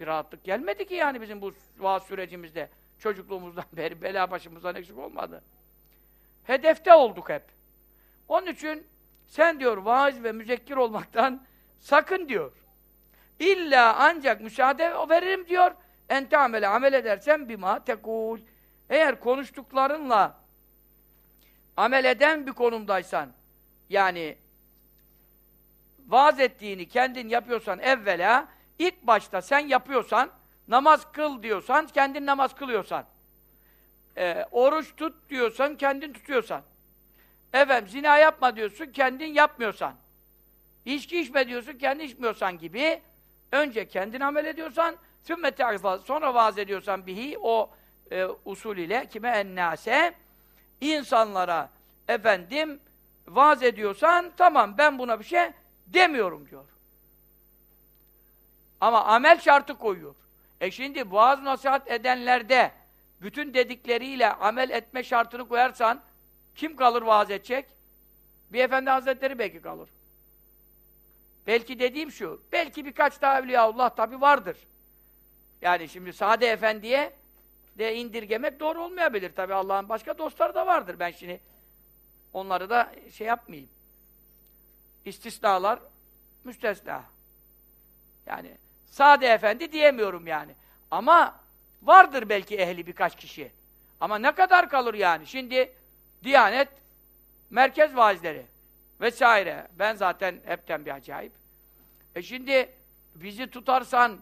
Bir rahatlık gelmedi ki yani bizim bu vaaz sürecimizde. Çocukluğumuzdan beri bela başımızdan eksik olmadı. Hedefte olduk hep. Onun için sen diyor vaaz ve müzekkir olmaktan sakın diyor. İlla ancak müsaade veririm diyor. Ente amele amel edersen bima tekul. Eğer konuştuklarınla amel eden bir konumdaysan, yani vaaz ettiğini kendin yapıyorsan evvela, ilk başta sen yapıyorsan, namaz kıl diyorsan, kendin namaz kılıyorsan, e, oruç tut diyorsan, kendin tutuyorsan, efendim zina yapma diyorsun, kendin yapmıyorsan, içki içme diyorsun, kendin içmiyorsan gibi, önce kendin amel ediyorsan, sonra vaaz ediyorsan bihi, o e, usul ile kime ennase, insanlara efendim vaaz ediyorsan tamam ben buna bir şey demiyorum diyor. Ama amel şartı koyuyor. E şimdi vaaz nasihat edenlerde bütün dedikleriyle amel etme şartını koyarsan kim kalır vaaz edecek? Bir efendi hazretleri belki kalır. Belki dediğim şu, belki birkaç daha Evliyaullah tabi vardır. Yani şimdi Sade Efendi'ye de indirgemek doğru olmayabilir. Tabi Allah'ın başka dostları da vardır. Ben şimdi onları da şey yapmayayım. İstisnalar müstesna. Yani Sade Efendi diyemiyorum yani. Ama vardır belki ehli birkaç kişi. Ama ne kadar kalır yani? Şimdi Diyanet merkez vaizleri vesaire. Ben zaten hepten bir acayip. E şimdi bizi tutarsan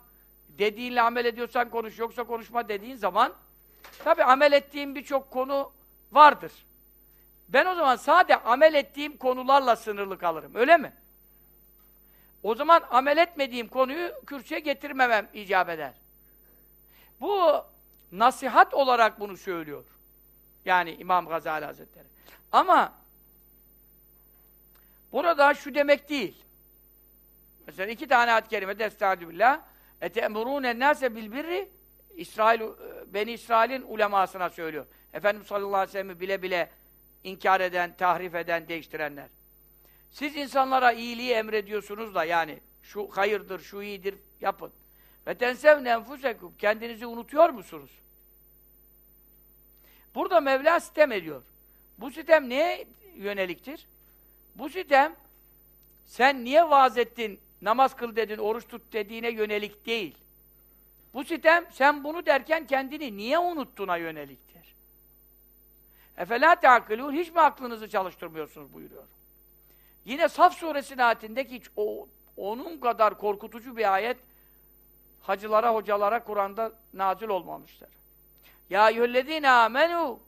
dediğinle amel ediyorsan konuş, yoksa konuşma dediğin zaman tabi amel ettiğim birçok konu vardır. Ben o zaman sade amel ettiğim konularla sınırlı kalırım, öyle mi? O zaman amel etmediğim konuyu kürsüye getirmemem icap eder. Bu nasihat olarak bunu söylüyor. Yani İmam Gazali Hazretleri. Ama burada şu demek değil. Mesela iki tane ad-i kerimede estağfirullah etemurûne nâse bilbirri İsrail, Beni İsrail'in ulemasına söylüyor. Efendimiz sallallahu aleyhi ve sellem'i bile bile inkar eden, tahrif eden, değiştirenler. Siz insanlara iyiliği emrediyorsunuz da yani şu hayırdır, şu iyidir yapın. Ve tensevne enfusekum kendinizi unutuyor musunuz? Burada Mevla sitem ediyor. Bu sitem neye yöneliktir? Bu sitem sen niye vaaz ettin, namaz kıl dedin, oruç tut dediğine yönelik değil. Bu sitem, sen bunu derken kendini niye unuttuğuna Yine Saf suresinin ayetindeki hiç o, onun kadar korkutucu bir ayet hacılara, hocalara Kur'an'da nazil olmamıştır. Ya eyyühellezine amenu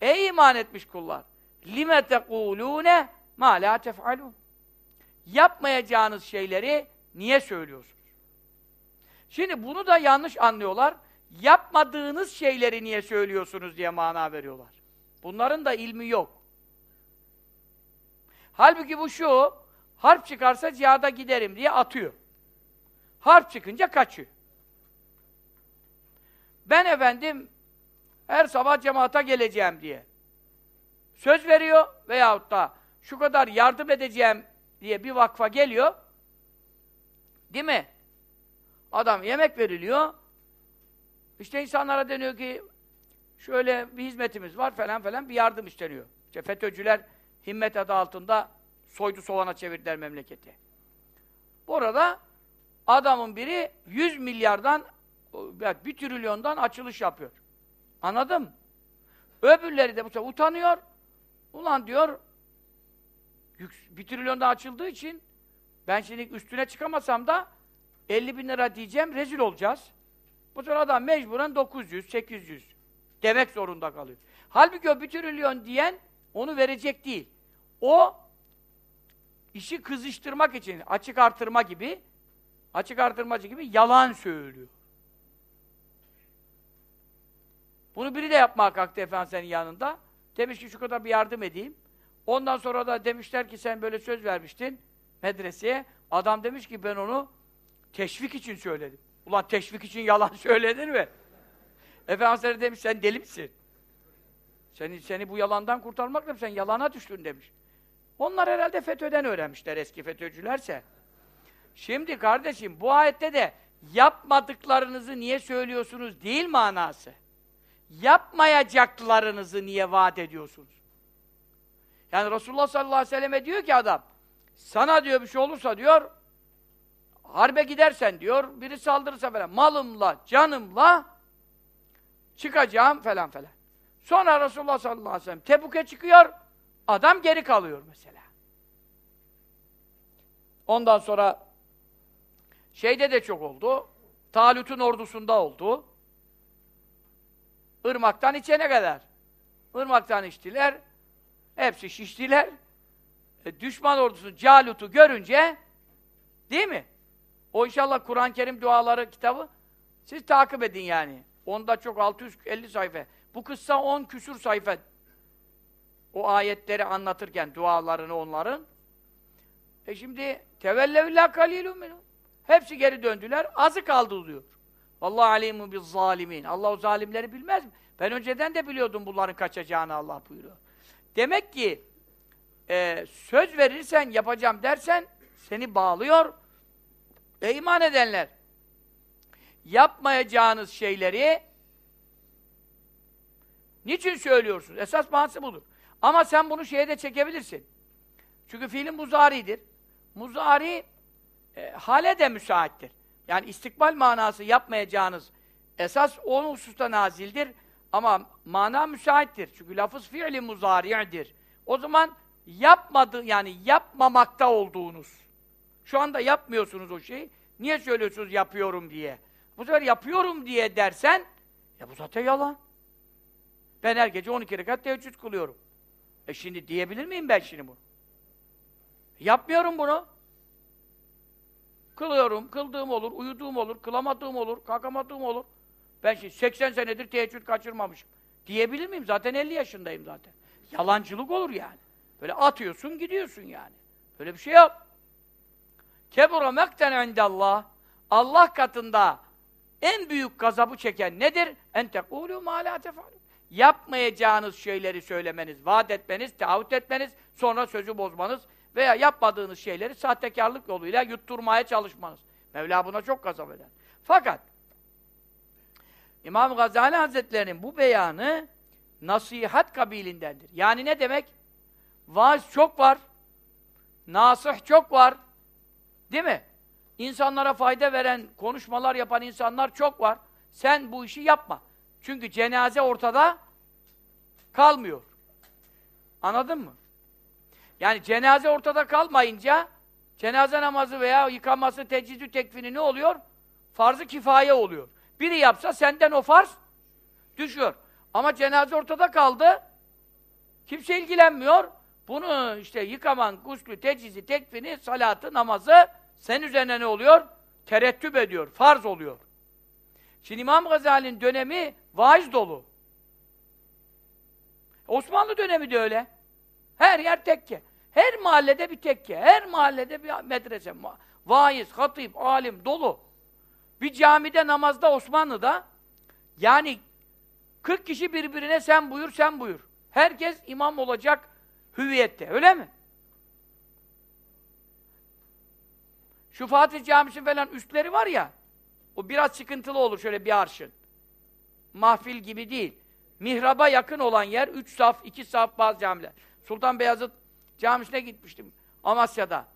Ey iman etmiş kullar! Lime tekulune ma la tef'alun. Yapmayacağınız şeyleri niye söylüyorsunuz? Şimdi bunu da yanlış anlıyorlar. Yapmadığınız şeyleri niye söylüyorsunuz diye mana veriyorlar. Bunların da ilmi yok. Halbuki bu şu, harp çıkarsa cihada giderim diye atıyor. Harp çıkınca kaçıyor. Ben efendim her sabah cemaata geleceğim diye söz veriyor veyahut da şu kadar yardım edeceğim diye bir vakfa geliyor. Değil mi? Adam yemek veriliyor. İşte insanlara deniyor ki şöyle bir hizmetimiz var falan falan bir yardım isteniyor. İşte FETÖ'cüler himmet adı altında soydu sovana çevirdiler memleketi. Burada adamın biri 100 milyardan bir trilyondan açılış yapıyor. Anladın Öbürleri de bu sefer utanıyor. Ulan diyor bir trilyonda açıldığı için ben şimdi üstüne çıkamasam da 50 bin lira diyeceğim, rezil olacağız. Bu sefer adam mecburen 900, 800 demek zorunda kalıyor. Halbuki o bir trilyon diyen onu verecek değil. O işi kızıştırmak için, açık artırma gibi, açık artırmacı gibi yalan söylüyor. Bunu biri de yapmaya kalktı Efendimiz'in yanında. Demiş ki şu kadar bir yardım edeyim. Ondan sonra da demişler ki sen böyle söz vermiştin medreseye. Adam demiş ki ben onu teşvik için söyledim. Ulan teşvik için yalan söyledin mi? Efendimiz demiş sen deli misin? Seni, seni bu yalandan kurtarmak da sen yalana düştün demiş. Onlar herhalde FETÖ'den öğrenmişler eski FETÖ'cülerse. Şimdi kardeşim bu ayette de yapmadıklarınızı niye söylüyorsunuz değil manası. Yapmayacaklarınızı niye vaat ediyorsunuz? Yani Resulullah sallallahu aleyhi ve selleme diyor ki adam, sana diyor bir şey olursa diyor, harbe gidersen diyor, biri saldırırsa falan, malımla, canımla çıkacağım falan falan. Sonra Resulullah sallallahu aleyhi ve sellem Tebuk'e çıkıyor, adam geri kalıyor mesela. Ondan sonra şeyde de çok oldu, Talut'un ordusunda oldu. Irmaktan içene kadar. Irmaktan içtiler, hepsi şiştiler. E, düşman ordusu Calut'u görünce, değil mi? O inşallah Kur'an-ı Kerim duaları kitabı, siz takip edin yani. Onda çok 650 sayfa. Bu kıssa 10 küsur sayfa. O ayetleri anlatırken dualarını onların. E şimdi tevellevillâ kalîlûn minhum. Hepsi geri döndüler. Azı kaldı diyor. Vallahi alimu biz zalimin. Allah o zalimleri bilmez mi? Ben önceden de biliyordum bunların kaçacağını Allah buyuruyor. Demek ki e, söz verirsen, yapacağım dersen seni bağlıyor. E iman edenler yapmayacağınız şeyleri niçin söylüyorsunuz? Esas manası budur. Ama sen bunu şeye de çekebilirsin. Çünkü fiilin muzaridir. Muzari e, hale de müsaittir. Yani istikbal manası yapmayacağınız esas o hususta nazildir. Ama mana müsaittir. Çünkü lafız fiili muzari'dir. O zaman yapmadı yani yapmamakta olduğunuz. Şu anda yapmıyorsunuz o şeyi. Niye söylüyorsunuz yapıyorum diye? Bu sefer yapıyorum diye dersen ya bu zaten yalan. Ben her gece 12 rekat teheccüd kılıyorum. E şimdi diyebilir miyim ben şimdi bunu? Yapmıyorum bunu. Kılıyorum, kıldığım olur, uyuduğum olur, kılamadığım olur, kalkamadığım olur. Ben şimdi 80 senedir teheccüd kaçırmamışım. Diyebilir miyim? Zaten 50 yaşındayım zaten. Yalancılık olur yani. Böyle atıyorsun, gidiyorsun yani. Böyle bir şey yok. Kebura mekten indallah. Allah katında en büyük gazabı çeken nedir? En tekulu ma la Yapmayacağınız şeyleri söylemeniz, vaat etmeniz, taahhüt etmeniz, sonra sözü bozmanız veya yapmadığınız şeyleri sahtekarlık yoluyla yutturmaya çalışmanız. Mevla buna çok gazap eder. Fakat İmam Gazali Hazretleri'nin bu beyanı nasihat kabilindendir. Yani ne demek? Vaaz çok var. Nasih çok var. Değil mi? İnsanlara fayda veren, konuşmalar yapan insanlar çok var. Sen bu işi yapma. Çünkü cenaze ortada kalmıyor. Anladın mı? Yani cenaze ortada kalmayınca cenaze namazı veya yıkanması, tecizü, tekfini ne oluyor? Farz-ı kifaye oluyor. Biri yapsa senden o farz düşüyor. Ama cenaze ortada kaldı. Kimse ilgilenmiyor. Bunu işte yıkaman, guslü, tecizi, tekfini, salatı, namazı sen üzerine ne oluyor? Terettüp ediyor, farz oluyor. Şimdi İmam Gazali'nin dönemi vaiz dolu. Osmanlı dönemi de öyle. Her yer tekke. Her mahallede bir tekke. Her mahallede bir medrese. Vaiz, hatip, alim dolu. Bir camide namazda Osmanlı'da yani 40 kişi birbirine sen buyur, sen buyur. Herkes imam olacak hüviyette. Öyle mi? Şu Fatih Camisi falan üstleri var ya, o biraz sıkıntılı olur şöyle bir arşın. Mahfil gibi değil. Mihraba yakın olan yer, üç saf, iki saf bazı camiler. Sultan Beyazıt Camisi'ne gitmiştim Amasya'da.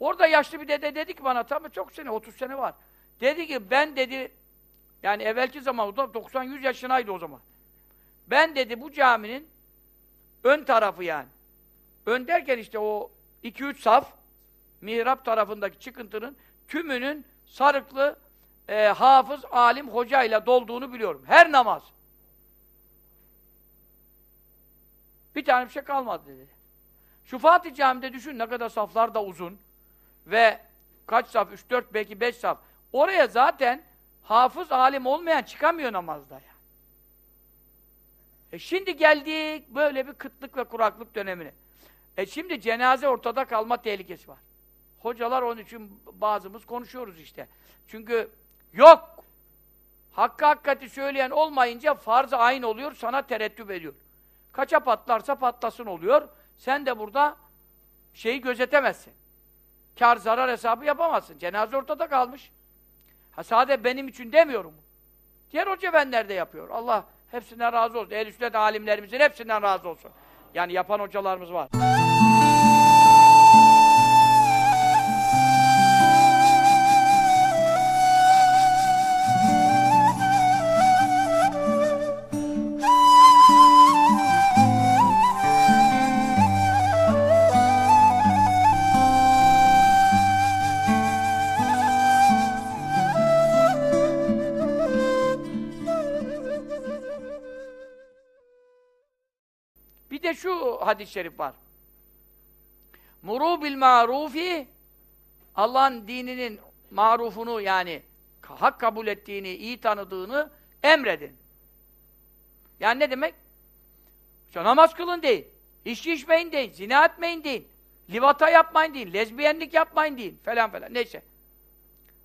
Orada yaşlı bir dede dedi ki bana, tabii çok sene, 30 sene var. Dedi ki ben dedi, yani evvelki zaman, 90-100 yaşınaydı o zaman. Ben dedi bu caminin ön tarafı yani. Ön derken işte o 2-3 saf mihrap tarafındaki çıkıntının tümünün sarıklı e, hafız, alim, hocayla dolduğunu biliyorum. Her namaz. Bir tane bir şey kalmadı dedi. Şu Fatih Camii'de düşün ne kadar saflar da uzun ve kaç saf? 3, 4, belki 5 saf. Oraya zaten hafız, alim olmayan çıkamıyor namazda ya. E şimdi geldik böyle bir kıtlık ve kuraklık dönemine. E şimdi cenaze ortada kalma tehlikesi var. Hocalar onun için bazımız konuşuyoruz işte. Çünkü yok. Hakkı hakikati söyleyen olmayınca farz-ı ayn oluyor, sana terettüp ediyor. Kaça patlarsa patlasın oluyor. Sen de burada şeyi gözetemezsin. Kar zarar hesabı yapamazsın. Cenaze ortada kalmış. Ha sade benim için demiyorum. Diğer hoca efendiler de yapıyor. Allah hepsinden razı olsun. Ehl-i alimlerimizin hepsinden razı olsun. Yani yapan hocalarımız var. Hadis-i şerif var. Muru bil marufi Allah'ın dininin marufunu yani hak kabul ettiğini, iyi tanıdığını emredin. Yani ne demek? İşte namaz kılın değil, içki içmeyin değil, zina etmeyin değil, livata yapmayın değil, lezbiyenlik yapmayın değil, falan falan, neyse.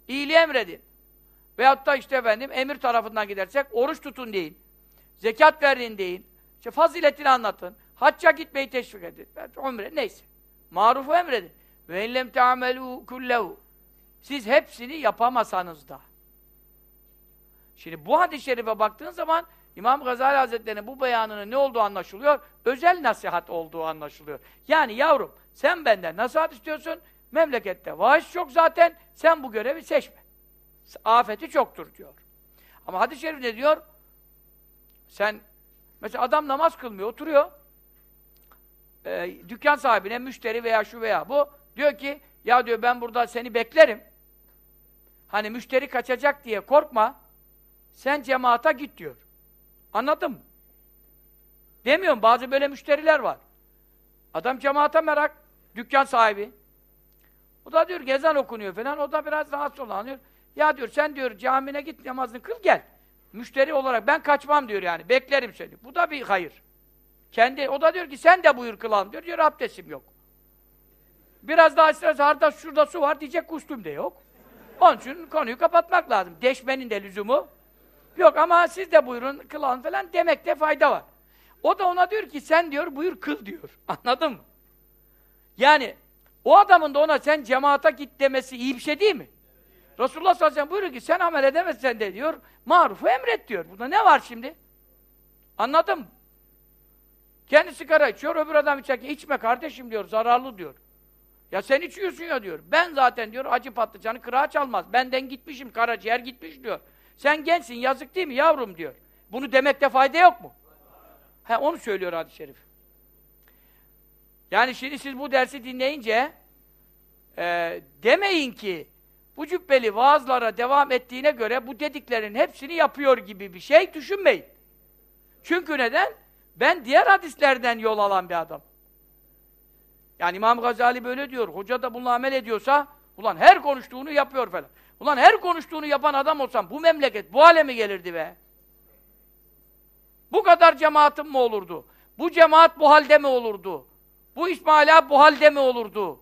İyiliği emredin. Veyahut da işte efendim, emir tarafından gidersek, oruç tutun deyin, zekat verin deyin, işte faziletini anlatın. Hacca gitmeyi teşvik edin. Umre neyse. Marufu emredin. Ve ellem ta'melu kullehu. Siz hepsini yapamasanız da. Şimdi bu hadis-i şerife baktığın zaman İmam Gazali Hazretleri'nin bu beyanının ne olduğu anlaşılıyor? Özel nasihat olduğu anlaşılıyor. Yani yavrum sen benden nasihat istiyorsun, memlekette vaiz çok zaten, sen bu görevi seçme. Afeti çoktur diyor. Ama hadis-i şerif ne diyor? Sen Mesela adam namaz kılmıyor, oturuyor. Ee, dükkan sahibine, müşteri veya şu veya bu diyor ki, ya diyor ben burada seni beklerim. Hani müşteri kaçacak diye korkma. Sen cemaata git diyor. Anladın mı? Demiyorum, bazı böyle müşteriler var. Adam cemaata merak, dükkan sahibi. O da diyor gezan okunuyor falan, o da biraz rahatsız olanıyor. Ya diyor sen diyor camine git namazını kıl gel. Müşteri olarak ben kaçmam diyor yani. Beklerim seni. Bu da bir hayır. Kendi o da diyor ki sen de buyur kılalım diyor. Diyor abdestim yok. Biraz daha isterse harda şurada su var diyecek kustum de yok. Onun için konuyu kapatmak lazım. Deşmenin de lüzumu yok ama siz de buyurun kılalım falan demekte fayda var. O da ona diyor ki sen diyor buyur kıl diyor. Anladın mı? Yani o adamın da ona sen cemaata git demesi iyi bir şey değil mi? Resulullah sallallahu aleyhi ve sellem buyuruyor ki sen amel edemezsen de diyor, marufu emret diyor. Burada ne var şimdi? Anladın mı? Kendi sigara içiyor, öbür adam içerken içme kardeşim diyor, zararlı diyor. Ya sen içiyorsun ya diyor. Ben zaten diyor acı patlıcanı kırağa çalmaz. Benden gitmişim, karaciğer gitmiş diyor. Sen gençsin, yazık değil mi yavrum diyor. Bunu demekte fayda yok mu? He onu söylüyor hadis-i şerif. Yani şimdi siz bu dersi dinleyince e, demeyin ki bu cübbeli vaazlara devam ettiğine göre bu dediklerin hepsini yapıyor gibi bir şey düşünmeyin. Çünkü neden? Ben diğer hadislerden yol alan bir adam. Yani İmam Gazali böyle diyor. Hoca da bununla amel ediyorsa ulan her konuştuğunu yapıyor falan. Ulan her konuştuğunu yapan adam olsam bu memleket bu hale mi gelirdi be? Bu kadar cemaatim mi olurdu? Bu cemaat bu halde mi olurdu? Bu İsmaila bu halde mi olurdu?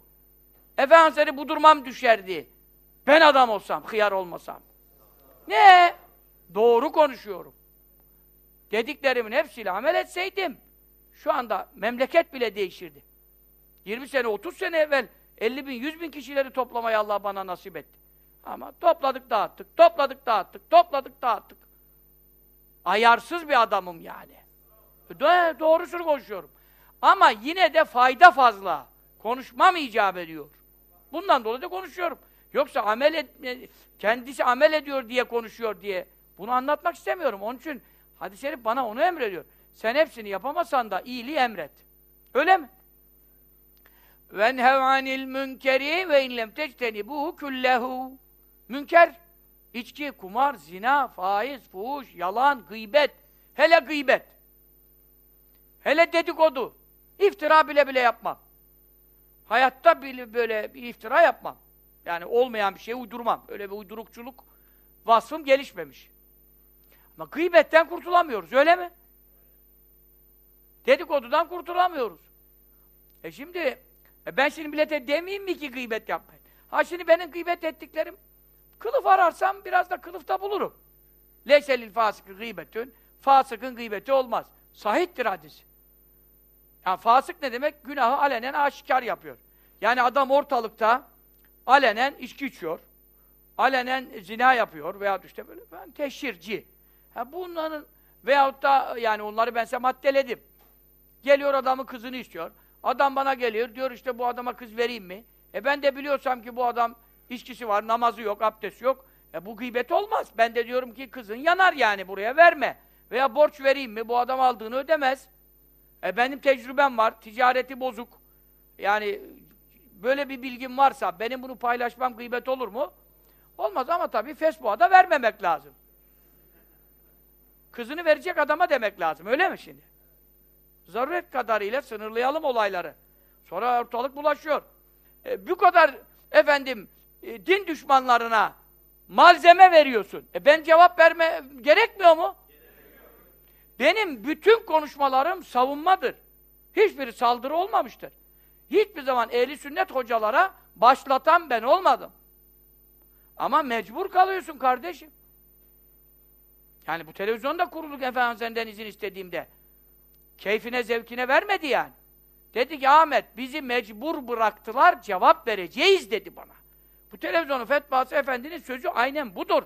Efendimiz bu durmam düşerdi. Ben adam olsam, hıyar olmasam. Ne? Doğru konuşuyorum. Dediklerimin hepsiyle amel etseydim, şu anda memleket bile değişirdi. 20 sene, 30 sene evvel 50 bin, 100 bin kişileri toplamayı Allah bana nasip etti. Ama topladık, dağıttık, topladık, dağıttık, topladık, dağıttık. Ayarsız bir adamım yani. Do doğrusunu konuşuyorum. Ama yine de fayda fazla. Konuşmam icap ediyor. Bundan dolayı da konuşuyorum. Yoksa amel et, kendisi amel ediyor diye konuşuyor diye bunu anlatmak istemiyorum. Onun için hadis-i şerif bana onu emrediyor. Sen hepsini yapamasan da iyiliği emret. Öyle mi? وَنْهَوْ عَنِ الْمُنْكَرِ وَاِنْ لَمْ تَجْتَنِبُهُ كُلَّهُ Münker, içki, kumar, zina, faiz, fuhuş, yalan, gıybet, hele gıybet. Hele dedikodu. İftira bile bile yapmam. Hayatta bile böyle bir iftira yapmam. Yani olmayan bir şey uydurmam. Öyle bir uydurukçuluk vasfım gelişmemiş. Ama gıybetten kurtulamıyoruz, öyle mi? Dedikodudan kurtulamıyoruz. E şimdi, e ben şimdi millete demeyeyim mi ki gıybet yapmayın? Ha şimdi benim gıybet ettiklerim, kılıf ararsam biraz da kılıfta bulurum. Leyselil fasıkı gıybetün, fasıkın gıybeti olmaz. Sahittir hadis. Yani fasık ne demek? Günahı alenen aşikar yapıyor. Yani adam ortalıkta alenen içki içiyor, alenen zina yapıyor veya işte böyle ben teşhirci. Ha bunların veyahut da yani onları ben size maddeledim. Geliyor adamın kızını istiyor. Adam bana geliyor, diyor işte bu adama kız vereyim mi? E ben de biliyorsam ki bu adam içkisi var, namazı yok, abdesti yok. E bu gıybet olmaz. Ben de diyorum ki kızın yanar yani buraya verme. Veya borç vereyim mi? Bu adam aldığını ödemez. E benim tecrübem var, ticareti bozuk. Yani böyle bir bilgim varsa benim bunu paylaşmam gıybet olur mu? Olmaz ama tabii Facebook'a da vermemek lazım. Kızını verecek adama demek lazım, öyle mi şimdi? Zaruret kadarıyla sınırlayalım olayları. Sonra ortalık bulaşıyor. E, bu kadar efendim e, din düşmanlarına malzeme veriyorsun. E ben cevap verme gerekmiyor mu? Benim bütün konuşmalarım savunmadır. Hiçbiri saldırı olmamıştır. Hiçbir zaman ehli sünnet hocalara başlatan ben olmadım. Ama mecbur kalıyorsun kardeşim. Yani bu televizyonda kurulduk efendim senden izin istediğimde. Keyfine, zevkine vermedi yani. Dedi ki Ahmet bizi mecbur bıraktılar, cevap vereceğiz dedi bana. Bu televizyonun fetvası efendinin sözü aynen budur.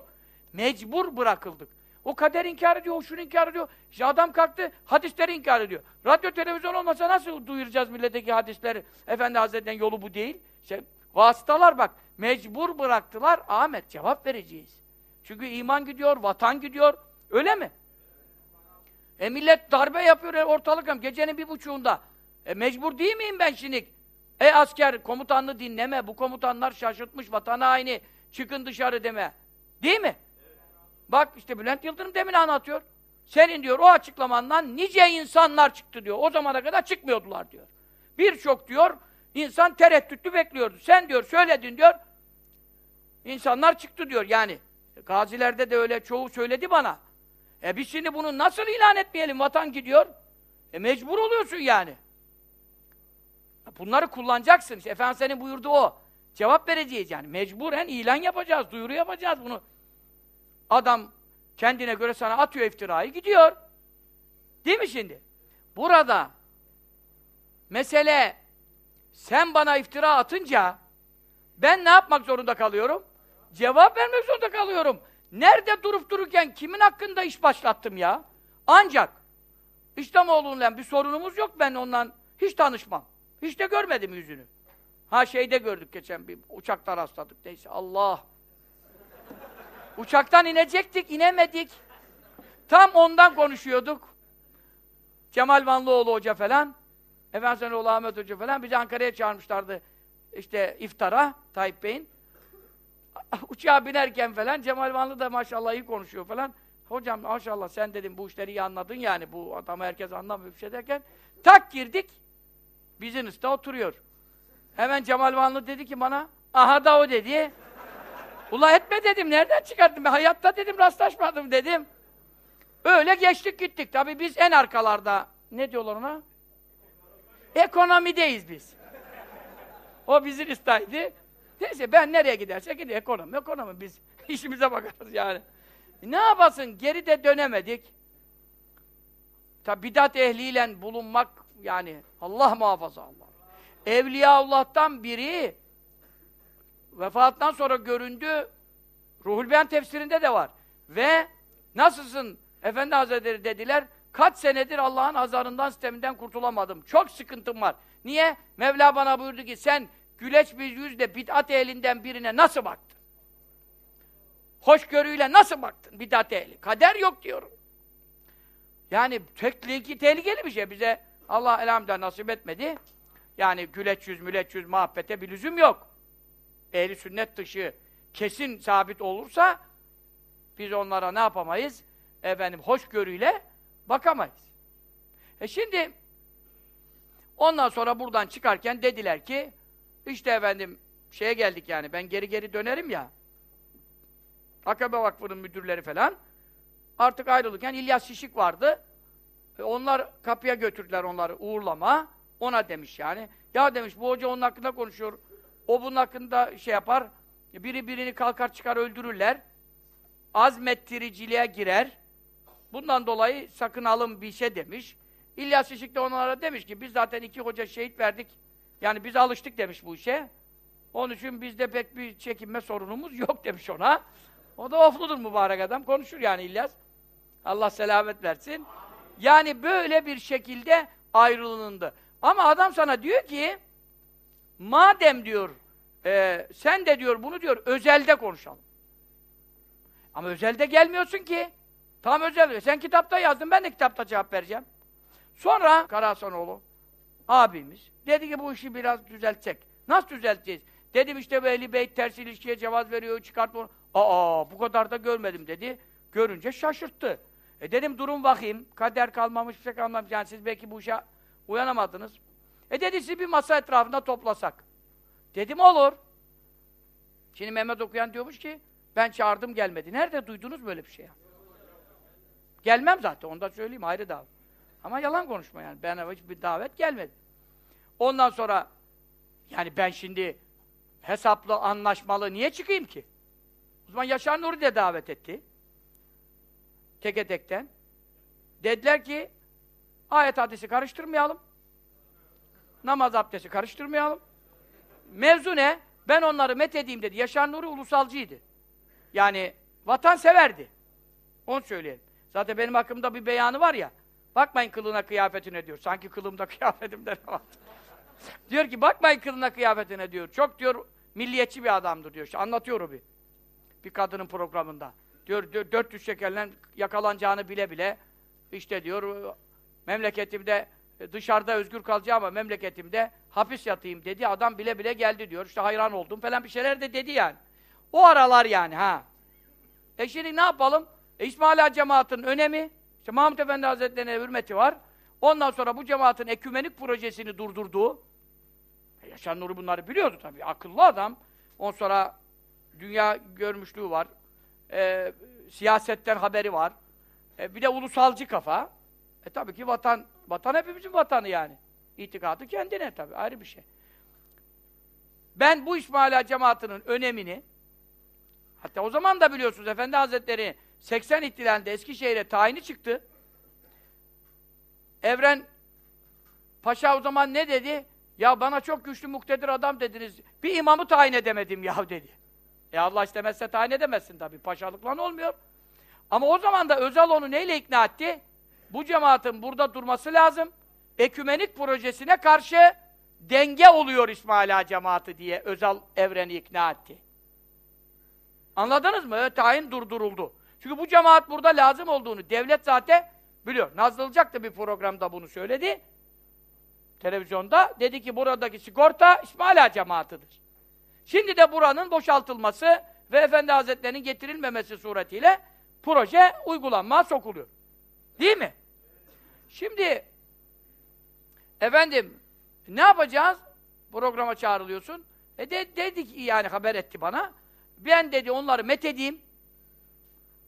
Mecbur bırakıldık. O kader inkar ediyor, o şunu inkar ediyor. İşte adam kalktı, hadisleri inkar ediyor. Radyo, televizyon olmasa nasıl duyuracağız milletteki hadisleri? Efendi Hazretleri'nin yolu bu değil. İşte vasıtalar bak, mecbur bıraktılar, Ahmet cevap vereceğiz. Çünkü iman gidiyor, vatan gidiyor, öyle mi? E millet darbe yapıyor e, ortalık gecenin bir buçuğunda. E mecbur değil miyim ben şimdi? Ey asker komutanını dinleme, bu komutanlar şaşırtmış vatan haini, çıkın dışarı deme. Değil mi? Bak işte Bülent Yıldırım demin anlatıyor. Senin diyor o açıklamandan nice insanlar çıktı diyor. O zamana kadar çıkmıyordular diyor. Birçok diyor insan tereddütlü bekliyordu. Sen diyor söyledin diyor. İnsanlar çıktı diyor yani. Gazilerde de öyle çoğu söyledi bana. E biz şimdi bunu nasıl ilan etmeyelim? Vatan gidiyor. E mecbur oluyorsun yani. Bunları kullanacaksın. İşte Efendimiz'in buyurduğu o. Cevap vereceğiz yani. Mecburen ilan yapacağız, duyuru yapacağız bunu. Adam kendine göre sana atıyor iftirayı, gidiyor. Değil mi şimdi? Burada mesele sen bana iftira atınca ben ne yapmak zorunda kalıyorum? Cevap vermek zorunda kalıyorum. Nerede durup dururken kimin hakkında iş başlattım ya? Ancak İslamoğlu'nun bir sorunumuz yok ben ondan hiç tanışmam. Hiç de görmedim yüzünü. Ha şeyde gördük geçen bir uçakta rastladık neyse Allah. Uçaktan inecektik, inemedik. Tam ondan konuşuyorduk. Cemal Vanlıoğlu hoca falan. Efendimiz Ahmet Hoca falan bizi Ankara'ya çağırmışlardı. İşte iftara Tayyip Bey'in. Uçağa binerken falan Cemal Vanlı da maşallah iyi konuşuyor falan. Hocam maşallah sen dedim bu işleri iyi anladın yani bu adamı herkes anlamıyor bir şey derken tak girdik. Business'ta oturuyor. Hemen Cemal Vanlı dedi ki bana aha da o dedi. Ula etme dedim nereden çıkarttın ben hayatta dedim rastlaşmadım dedim. Öyle geçtik gittik. Tabii biz en arkalarda ne diyorlar ona? Ekonomideyiz biz. O bizim istaydı. Neyse ben nereye gidersek gidiyor ekonomi, ekonomi biz işimize bakarız yani. Ne yapasın? Geri de dönemedik. Tabi bidat ehliyle bulunmak yani Allah muhafaza Allah. Evliyaullah'tan biri vefattan sonra göründü. Ruhul Beyan tefsirinde de var. Ve nasılsın Efendi Hazretleri dediler. Kaç senedir Allah'ın azarından, sisteminden kurtulamadım. Çok sıkıntım var. Niye? Mevla bana buyurdu ki sen güleç bir yüzle bid'at ehlinden birine nasıl baktın? Hoşgörüyle nasıl baktın bid'at ehli? Kader yok diyorum. Yani tekliki tehlikeli bir şey. Bize Allah elhamdülillah nasip etmedi. Yani güleç yüz, müleç yüz, muhabbete bir lüzum yok. Ehli sünnet dışı kesin sabit olursa biz onlara ne yapamayız? Efendim hoşgörüyle bakamayız. E şimdi ondan sonra buradan çıkarken dediler ki işte efendim şeye geldik yani ben geri geri dönerim ya Akabe Vakfı'nın müdürleri falan artık ayrılırken İlyas Şişik vardı. E onlar kapıya götürdüler onları uğurlama. Ona demiş yani. Ya demiş bu hoca onun hakkında konuşuyor. O bunun hakkında şey yapar. Biri birini kalkar çıkar öldürürler. Azmettiriciliğe girer. Bundan dolayı sakın alın bir şey demiş. İlyas Şişik de onlara demiş ki biz zaten iki hoca şehit verdik. Yani biz alıştık demiş bu işe. Onun için bizde pek bir çekinme sorunumuz yok demiş ona. O da ofludur mübarek adam. Konuşur yani İlyas. Allah selamet versin. Yani böyle bir şekilde ayrılındı. Ama adam sana diyor ki madem diyor e, sen de diyor bunu diyor özelde konuşalım. Ama özelde gelmiyorsun ki. Tam özel. Sen kitapta yazdın, ben de kitapta cevap vereceğim. Sonra Karahasanoğlu abimiz dedi ki bu işi biraz düzeltecek. Nasıl düzelteceğiz? Dedim işte bu Ehli Beyt ters ilişkiye cevaz veriyor, çıkartma. Aa bu kadar da görmedim dedi. Görünce şaşırttı. E dedim durun bakayım. Kader kalmamış, bir şey kalmamış. Yani siz belki bu işe uyanamadınız. E dedi sizi bir masa etrafında toplasak. Dedim olur. Şimdi Mehmet Okuyan diyormuş ki ben çağırdım gelmedi. Nerede duydunuz böyle bir şey? Gelmem zaten, onu da söyleyeyim, ayrı davet. Ama yalan konuşma yani, ben hiçbir davet gelmedi. Ondan sonra, yani ben şimdi hesaplı, anlaşmalı niye çıkayım ki? O zaman Yaşar Nuri de davet etti. Teke tekten. Dediler ki, ayet hadisi karıştırmayalım. Namaz abdesti karıştırmayalım. Mevzu ne? Ben onları met edeyim dedi. Yaşar Nuri ulusalcıydı. Yani vatan severdi. Onu söyleyelim. Zaten benim hakkımda bir beyanı var ya. Bakmayın kılına kıyafetine diyor. Sanki kılımda kıyafetimde ne var? diyor ki bakmayın kılına kıyafetine diyor. Çok diyor milliyetçi bir adamdır diyor. İşte anlatıyor bir. Bir kadının programında. Diyor 400 şekerle yakalanacağını bile bile işte diyor memleketimde dışarıda özgür kalacağım ama memleketimde hapis yatayım dedi. Adam bile bile geldi diyor. İşte hayran oldum falan bir şeyler de dedi yani. O aralar yani ha. E şimdi ne yapalım? E, İsmaila cemaatinin önemi, işte Mahmud Efendi Hazretleri'ne hürmeti var. Ondan sonra bu cemaatin ekümenik projesini durdurduğu, e, Yaşar Nuri bunları biliyordu tabii, akıllı adam. Ondan sonra dünya görmüşlüğü var, e, siyasetten haberi var, e, bir de ulusalcı kafa. E tabii ki vatan, vatan hepimizin vatanı yani. İtikadı kendine tabii, ayrı bir şey. Ben bu İsmaila cemaatinin önemini, hatta o zaman da biliyorsunuz Efendi Hazretleri 80 ihtilalinde Eskişehir'e tayini çıktı. Evren Paşa o zaman ne dedi? Ya bana çok güçlü muktedir adam dediniz. Bir imamı tayin edemedim ya dedi. E Allah istemezse tayin edemezsin tabii. Paşalıkla olmuyor. Ama o zaman da Özal onu neyle ikna etti? Bu cemaatin burada durması lazım. Ekümenik projesine karşı denge oluyor İsmaila cemaati diye Özal Evren'i ikna etti. Anladınız mı? Evet, tayin durduruldu. Çünkü bu cemaat burada lazım olduğunu devlet zaten biliyor. Nazlı Ilıcak da bir programda bunu söyledi. televizyonda. Dedi ki buradaki sigorta İsmaila cemaatıdır. Şimdi de buranın boşaltılması ve Efendi Hazretleri'nin getirilmemesi suretiyle proje uygulanmaya sokuluyor. Değil mi? Şimdi efendim ne yapacağız? Programa çağrılıyorsun. E de, dedi ki yani haber etti bana. Ben dedi onları methedeyim.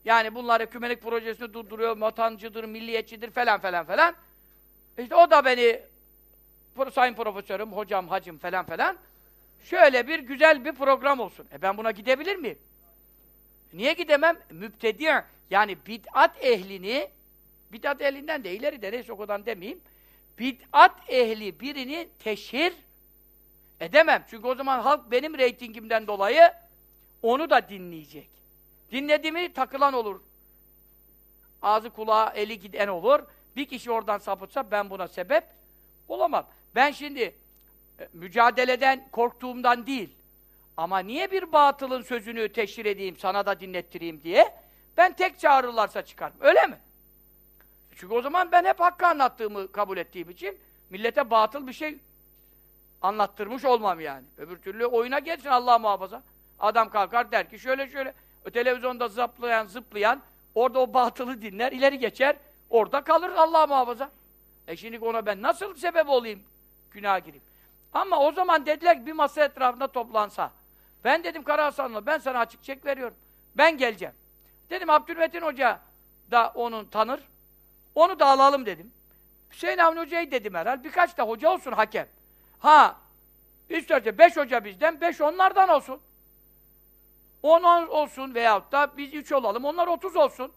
Yani bunlar kümelik projesini durduruyor, vatancıdır, milliyetçidir falan falan falan. İşte o da beni sayın profesörüm, hocam, hacım falan falan şöyle bir güzel bir program olsun. E ben buna gidebilir miyim? Niye gidemem? Müptedi yani bid'at ehlini bid'at ehlinden de ileri de neyse o kadar demeyeyim. Bid'at ehli birini teşhir edemem. Çünkü o zaman halk benim reytingimden dolayı onu da dinleyecek. Dinlediğimi takılan olur. Ağzı kulağı eli giden olur. Bir kişi oradan sapıtsa ben buna sebep olamam. Ben şimdi e, mücadeleden korktuğumdan değil. Ama niye bir batılın sözünü teşhir edeyim, sana da dinlettireyim diye ben tek çağırırlarsa çıkarım. Öyle mi? Çünkü o zaman ben hep hakkı anlattığımı kabul ettiğim için millete batıl bir şey anlattırmış olmam yani. Öbür türlü oyuna gelsin Allah muhafaza. Adam kalkar der ki şöyle şöyle televizyonda zıplayan zıplayan orada o batılı dinler ileri geçer orada kalır Allah muhafaza. E şimdi ona ben nasıl sebep olayım günah gireyim. Ama o zaman dediler ki bir masa etrafında toplansa. Ben dedim Kara Hasan'la ben sana açık çek veriyorum. Ben geleceğim. Dedim Abdülmetin Hoca da onun tanır. Onu da alalım dedim. Hüseyin Avni Hoca'yı dedim herhal. Birkaç da hoca olsun hakem. Ha, isterse beş hoca bizden, beş onlardan olsun. On, on olsun veyahut da biz üç olalım, onlar otuz olsun.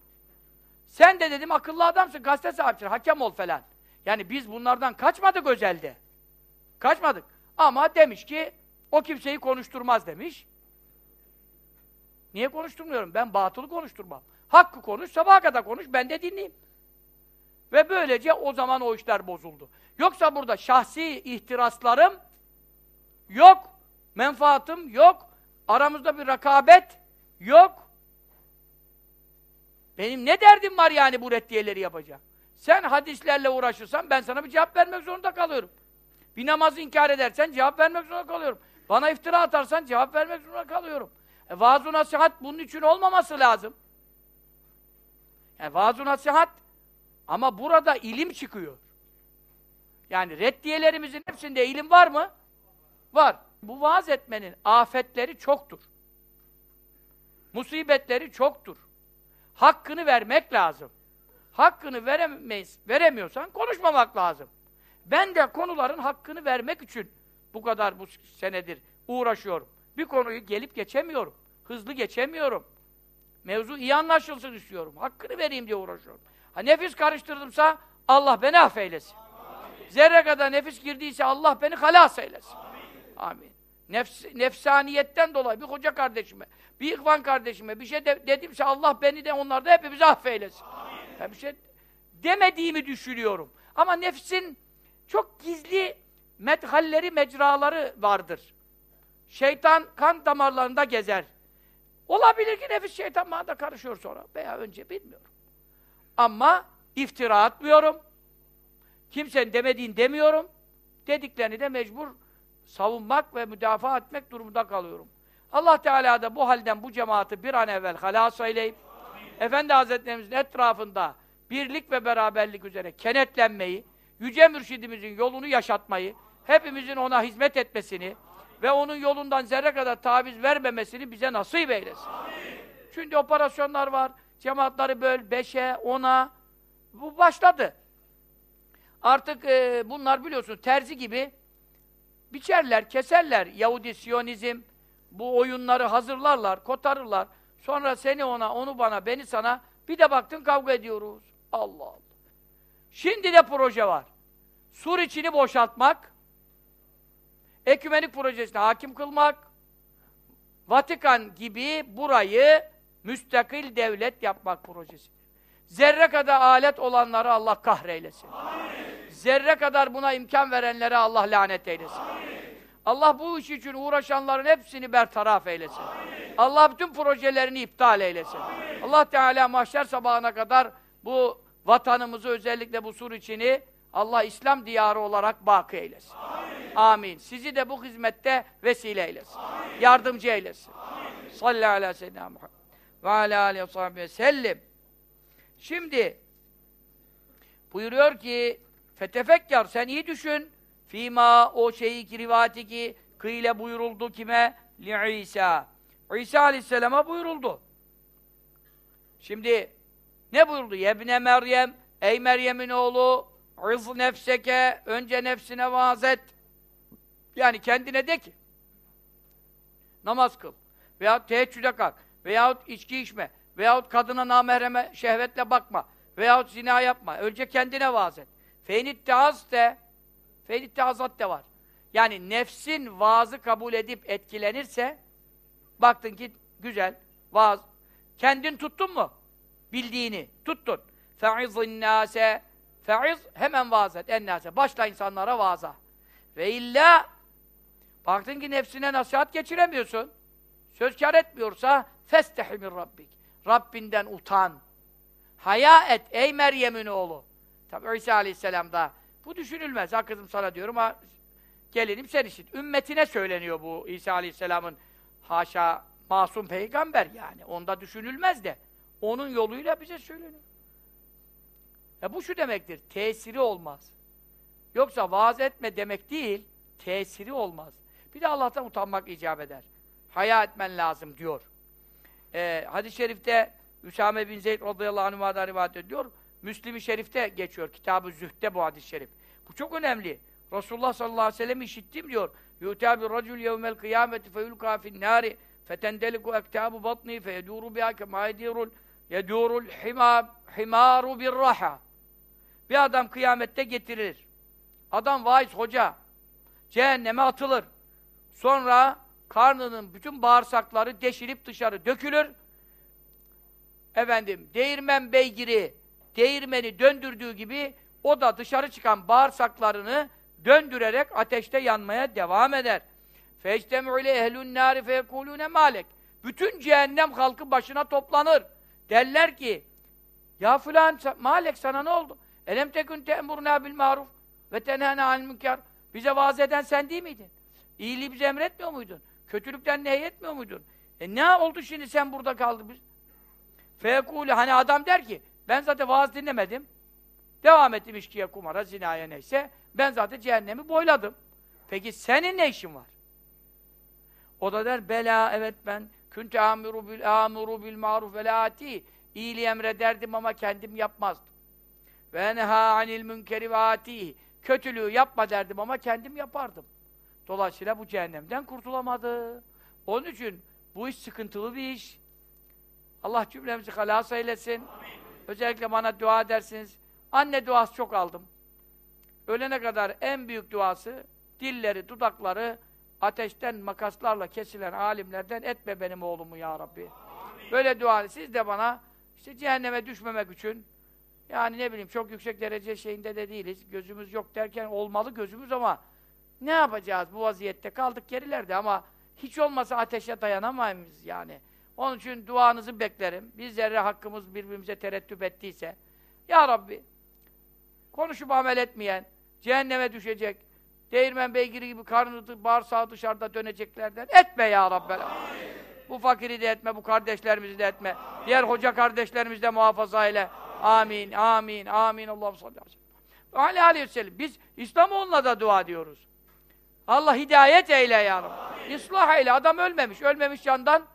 Sen de dedim akıllı adamsın, gazete sahipsin, hakem ol falan. Yani biz bunlardan kaçmadık özelde. Kaçmadık. Ama demiş ki, o kimseyi konuşturmaz demiş. Niye konuşturmuyorum? Ben batılı konuşturmam. Hakkı konuş, sabaha kadar konuş, ben de dinleyeyim. Ve böylece o zaman o işler bozuldu. Yoksa burada şahsi ihtiraslarım yok, menfaatım yok, aramızda bir rakabet yok. Benim ne derdim var yani bu reddiyeleri yapacağım? Sen hadislerle uğraşırsan ben sana bir cevap vermek zorunda kalıyorum. Bir namazı inkar edersen cevap vermek zorunda kalıyorum. Bana iftira atarsan cevap vermek zorunda kalıyorum. E, vaaz nasihat bunun için olmaması lazım. Yani vaaz nasihat ama burada ilim çıkıyor. Yani reddiyelerimizin hepsinde ilim var mı? Var. Bu vaaz etmenin afetleri çoktur. Musibetleri çoktur. Hakkını vermek lazım. Hakkını veremeyiz, veremiyorsan konuşmamak lazım. Ben de konuların hakkını vermek için bu kadar bu senedir uğraşıyorum. Bir konuyu gelip geçemiyorum. Hızlı geçemiyorum. Mevzu iyi anlaşılsın istiyorum. Hakkını vereyim diye uğraşıyorum. Ha nefis karıştırdımsa Allah beni affeylesin. Amin. Zerre kadar nefis girdiyse Allah beni halas eylesin. Amin. Amin. Nefs, nefsaniyetten dolayı bir hoca kardeşime, bir ihvan kardeşime bir şey de, dedimse Allah beni de onlarda hepimizi affeylesin. Ben bir şey demediğimi düşünüyorum. Ama nefsin çok gizli medhalleri, mecraları vardır. Şeytan kan damarlarında gezer. Olabilir ki nefis şeytan bana da karışıyor sonra veya önce bilmiyorum. Ama iftira atmıyorum. Kimsenin demediğini demiyorum. Dediklerini de mecbur savunmak ve müdafaa etmek durumunda kalıyorum. Allah Teala da bu halden bu cemaati bir an evvel halas eyleyip Efendi Hazretlerimizin etrafında birlik ve beraberlik üzere kenetlenmeyi, Yüce Mürşidimizin yolunu yaşatmayı, hepimizin ona hizmet etmesini ve onun yolundan zerre kadar taviz vermemesini bize nasip eylesin. Amin. Çünkü operasyonlar var, Cemaatleri böl, beşe, ona. Bu başladı. Artık e, bunlar biliyorsun terzi gibi biçerler, keserler. Yahudi, Siyonizm, bu oyunları hazırlarlar, kotarırlar. Sonra seni ona, onu bana, beni sana. Bir de baktın kavga ediyoruz. Allah Allah. Şimdi de proje var. Sur içini boşaltmak, ekümenik projesine hakim kılmak, Vatikan gibi burayı müstakil devlet yapmak projesi. Zerre kadar alet olanları Allah kahreylesin. Amin. Zerre kadar buna imkan verenlere Allah lanet eylesin. Amin. Allah bu iş için uğraşanların hepsini bertaraf eylesin. Amin. Allah bütün projelerini iptal eylesin. Amin. Allah Teala mahşer sabahına kadar bu vatanımızı özellikle bu sur içini Allah İslam diyarı olarak baki eylesin. Amin. Amin. Sizi de bu hizmette vesile eylesin. Amin. Yardımcı eylesin. Amin. Aleyhi ve sellem Muhammed. Ve alâ aleyhi ve sellem. Şimdi buyuruyor ki fetefekkar sen iyi düşün. Fîmâ o şeyi ki rivati ki kıyle buyuruldu kime? Li İsa. İsa aleyhisselama buyuruldu. Şimdi ne buyurdu? Yebne Meryem, ey Meryem'in oğlu, iz nefseke, önce nefsine vaaz et. Yani kendine de ki, namaz kıl, veyahut teheccüde kalk, veyahut içki içme, veyahut kadına namehreme şehvetle bakma, veyahut zina yapma. Önce kendine vaaz et. Feynit teaz de, de var. Yani nefsin vaazı kabul edip etkilenirse, baktın ki güzel, vaaz, kendin tuttun mu? Bildiğini tuttun. Fe'izin nase Fe'iz hemen vaaz et. Ennase. Başla insanlara vaaza. Ve illa baktın ki nefsine nasihat geçiremiyorsun. Söz kar etmiyorsa festehi min rabbik. Rabbinden utan. Haya et ey Meryem'in oğlu. Tabi İsa Aleyhisselam da bu düşünülmez. Ha kızım sana diyorum ha gelinim sen işit. Ümmetine söyleniyor bu İsa Aleyhisselam'ın haşa masum peygamber yani. Onda düşünülmez de. Onun yoluyla bize söyleniyor. Ya bu şu demektir, tesiri olmaz. Yoksa vaaz etme demek değil, tesiri olmaz. Bir de Allah'tan utanmak icap eder. Haya etmen lazım diyor. Ee, hadis-i şerifte Üsame bin Zeyd radıyallahu anh'a rivayet ediyor. Müslim-i Şerif'te geçiyor. Kitab-ı Zühd'de bu hadis-i şerif. Bu çok önemli. Resulullah sallallahu aleyhi ve sellem işittim diyor. Yu'tâbi racul yevmel kıyameti feyulkâ finnâri fetendeliku ektâbu batni feyedûru biha kemâ yedirul yedûrul himâru birraha bir adam kıyamette getirilir. Adam vaiz hoca. Cehenneme atılır. Sonra karnının bütün bağırsakları deşilip dışarı dökülür. Efendim, değirmen beygiri değirmeni döndürdüğü gibi o da dışarı çıkan bağırsaklarını döndürerek ateşte yanmaya devam eder. فَاَجْتَمُعُ اِلَى اَهْلُ النَّارِ فَيَكُولُونَ malek. Bütün cehennem halkı başına toplanır. Derler ki, ya filan malek sana ne oldu? Elem tekün te'murna bil maruf ve tenhâne anil münker. Bize vaaz eden sen değil miydin? İyiliği bize emretmiyor muydun? Kötülükten nehyetmiyor muydun? E ne oldu şimdi sen burada kaldın biz? Fekûle hani adam der ki ben zaten vaaz dinlemedim. Devam ettim içkiye, kumara, zinaya neyse. Ben zaten cehennemi boyladım. Peki senin ne işin var? O da der bela evet ben kuntu amiru bil amuru bil maruf ve la ati. İyiliği emrederdim ama kendim yapmazdım. Ve enhâ anil münkeri ve atihi. Kötülüğü yapma derdim ama kendim yapardım. Dolayısıyla bu cehennemden kurtulamadı. Onun için bu iş sıkıntılı bir iş. Allah cümlemizi halas eylesin. Amin. Özellikle bana dua edersiniz. Anne duası çok aldım. Ölene kadar en büyük duası dilleri, dudakları ateşten makaslarla kesilen alimlerden etme benim oğlumu ya Rabbi. Amin. Böyle dua siz de bana işte cehenneme düşmemek için yani ne bileyim çok yüksek derece şeyinde de değiliz. Gözümüz yok derken olmalı gözümüz ama ne yapacağız bu vaziyette? Kaldık gerilerde ama hiç olmasa ateşe dayanamayız yani. Onun için duanızı beklerim. Bir zerre hakkımız birbirimize terettüp ettiyse Ya Rabbi konuşup amel etmeyen, cehenneme düşecek, değirmen beygiri gibi karnı bağırsağı dışarıda döneceklerden etme Ya Rabbi. Bu fakiri de etme, bu kardeşlerimizi de etme. Amin. Diğer hoca kardeşlerimizi de muhafaza eyle. Amin, amin, amin. Allah'ım sallallahu aleyhi ve sellem. Biz İslamoğlu'na da dua diyoruz. Allah hidayet eyle ya Rabbi. İslah eyle. Adam ölmemiş. Ölmemiş candan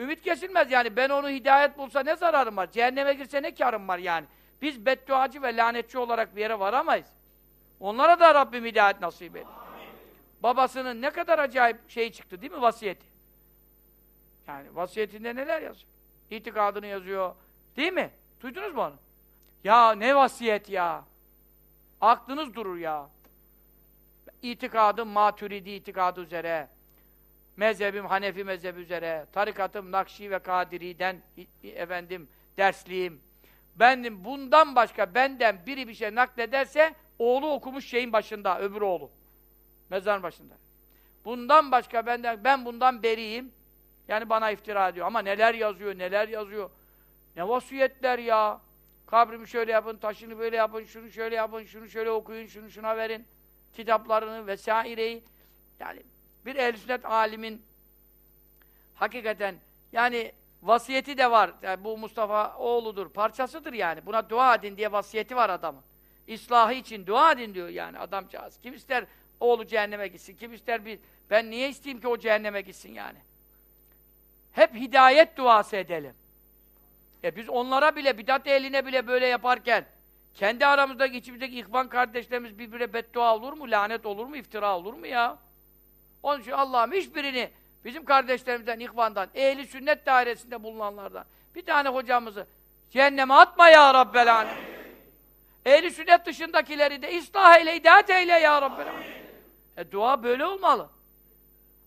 ümit kesilmez yani. Ben onu hidayet bulsa ne zararım var? Cehenneme girse ne karım var yani? Biz bedduacı ve lanetçi olarak bir yere varamayız. Onlara da Rabbim hidayet nasip et. Babasının ne kadar acayip şey çıktı değil mi vasiyeti? Yani vasiyetinde neler yazıyor? İtikadını yazıyor. Değil mi? Duydunuz mu onu? Ya ne vasiyet ya! Aklınız durur ya! İtikadım maturidi itikadı üzere, mezhebim Hanefi mezhebi üzere, tarikatım Nakşi ve Kadiri'den efendim dersliyim. Benim bundan başka benden biri bir şey naklederse oğlu okumuş şeyin başında, öbür oğlu. Mezarın başında. Bundan başka benden ben bundan beriyim. Yani bana iftira ediyor. Ama neler yazıyor, neler yazıyor. Ne vasiyetler ya. Kabrimi şöyle yapın, taşını böyle yapın, şunu şöyle yapın, şunu şöyle okuyun, şunu şuna verin. Kitaplarını vesaireyi. Yani bir ehl sünnet alimin hakikaten yani vasiyeti de var. Yani bu Mustafa oğludur, parçasıdır yani. Buna dua edin diye vasiyeti var adamın. İslahı için dua edin diyor yani adamcağız. Kim ister oğlu cehenneme gitsin, kim ister bir... Ben niye isteyeyim ki o cehenneme gitsin yani? Hep hidayet duası edelim. E biz onlara bile, bidat ehline bile böyle yaparken, kendi aramızdaki, içimizdeki ihvan kardeşlerimiz birbirine beddua olur mu, lanet olur mu, iftira olur mu ya? Onun için Allah'ım hiçbirini bizim kardeşlerimizden, ihvandan, ehli sünnet dairesinde bulunanlardan bir tane hocamızı cehenneme atma ya Rabbel Alem. Ehli sünnet dışındakileri de ıslah eyle, hidayet eyle ya Rabbel Alem. E dua böyle olmalı.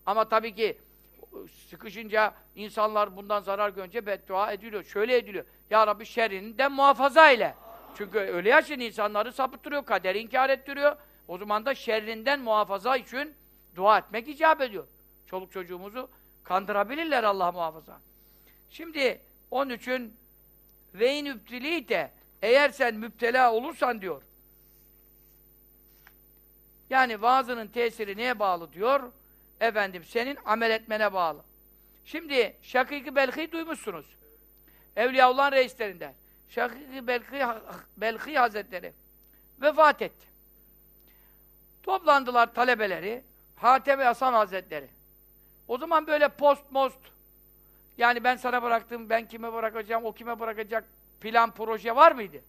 Ama tabii ki sıkışınca insanlar bundan zarar görünce beddua ediliyor. Şöyle ediliyor. Ya Rabbi şerrinden muhafaza eyle. Çünkü öyle yaşayan insanları sapıttırıyor, kaderi inkar ettiriyor. O zaman da şerrinden muhafaza için dua etmek icap ediyor. Çoluk çocuğumuzu kandırabilirler Allah muhafaza. Şimdi onun için ve in übtilite eğer sen müptela olursan diyor. Yani vaazının tesiri neye bağlı diyor? Efendim senin amel etmene bağlı. Şimdi Şakik-i Belhi duymuşsunuz. Evliyaullah'ın reislerinden. Şakik-i Belhi, Belhi Hazretleri vefat etti. Toplandılar talebeleri, Hatem-i Hasan Hazretleri. O zaman böyle post most, yani ben sana bıraktım, ben kime bırakacağım, o kime bırakacak plan, proje var mıydı?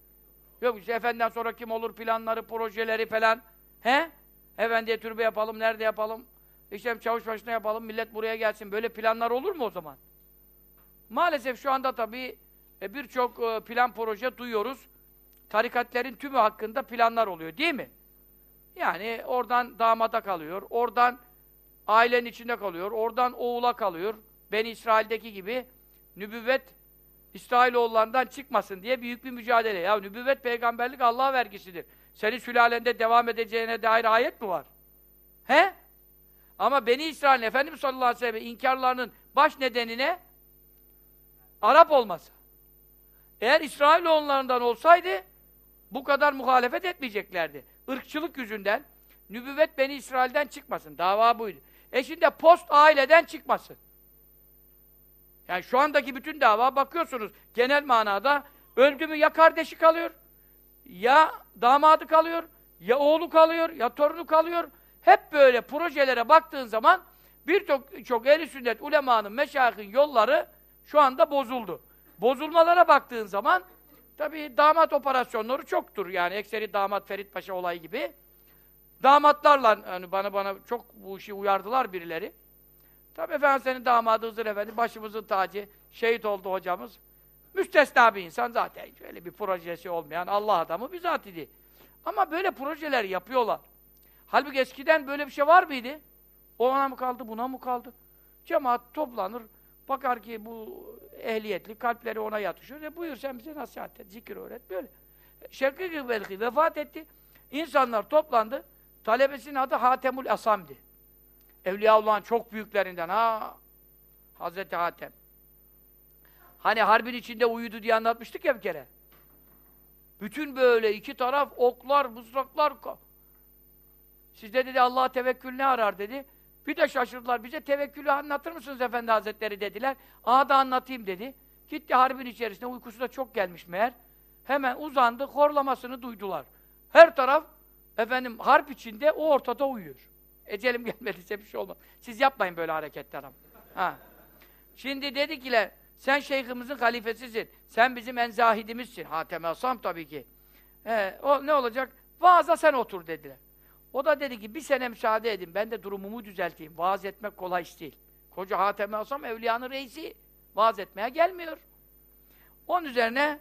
Yok işte efendiden sonra kim olur planları, projeleri falan. He? Efendiye türbe yapalım, nerede yapalım? İşte çavuş başına yapalım, millet buraya gelsin. Böyle planlar olur mu o zaman? Maalesef şu anda tabii e, birçok e, plan proje duyuyoruz. Tarikatlerin tümü hakkında planlar oluyor değil mi? Yani oradan damada kalıyor, oradan ailenin içinde kalıyor, oradan oğula kalıyor. Ben İsrail'deki gibi nübüvvet İsrailoğullarından çıkmasın diye büyük bir mücadele. Ya nübüvvet peygamberlik Allah'a vergisidir. Senin sülalende devam edeceğine dair ayet mi var? He? Ama Beni İsrail'in Efendimiz sallallahu aleyhi ve sellem inkarlarının baş nedenine Arap olması. Eğer İsrailoğullarından olsaydı bu kadar muhalefet etmeyeceklerdi. Irkçılık yüzünden nübüvvet Beni İsrail'den çıkmasın. Dava buydu. E şimdi post aileden çıkmasın. Yani şu andaki bütün dava bakıyorsunuz genel manada öldü mü ya kardeşi kalıyor, ya damadı kalıyor, ya oğlu kalıyor, ya torunu kalıyor. Hep böyle projelere baktığın zaman birçok çok ehli sünnet ulemanın, meşayihin yolları şu anda bozuldu. Bozulmalara baktığın zaman tabii damat operasyonları çoktur. Yani ekseri damat Ferit Paşa olayı gibi. Damatlarla yani bana bana çok bu işi uyardılar birileri. Tabii efendim senin damadı Hızır Efendi, başımızın tacı, şehit oldu hocamız. Müstesna bir insan zaten. Öyle bir projesi olmayan Allah adamı bizzat idi. Ama böyle projeler yapıyorlar. Halbuki eskiden böyle bir şey var mıydı? Ona mı kaldı, buna mı kaldı? Cemaat toplanır, bakar ki bu ehliyetli, kalpleri ona yatışıyor. E buyur sen bize nasihat et, zikir öğret, böyle. Şekki belki vefat etti. İnsanlar toplandı. Talebesinin adı Hatemul Asam'di. Evliyaullah'ın çok büyüklerinden ha. Hazreti Hatem. Hani harbin içinde uyudu diye anlatmıştık ya bir kere. Bütün böyle iki taraf oklar, mızraklar. Sizde dedi Allah'a tevekkül ne arar dedi. Bir de şaşırdılar. Bize tevekkülü anlatır mısınız Efendi Hazretleri dediler. Aha da anlatayım dedi. Gitti harbin içerisinde uykusu da çok gelmiş meğer. Hemen uzandı, horlamasını duydular. Her taraf efendim harp içinde o ortada uyuyor. Ecelim gelmediyse bir şey olmaz. Siz yapmayın böyle hareketler ama. Ha. Şimdi dedikiler, sen şeyhimizin halifesisin. Sen bizim en zahidimizsin. Hatem Asam tabii ki. Ee, o ne olacak? Vaaza sen otur dediler. O da dedi ki bir sene müsaade edin. Ben de durumumu düzelteyim. Vaaz etmek kolay iş değil. Koca Hatem Asam evliyanın reisi. Vaaz etmeye gelmiyor. Onun üzerine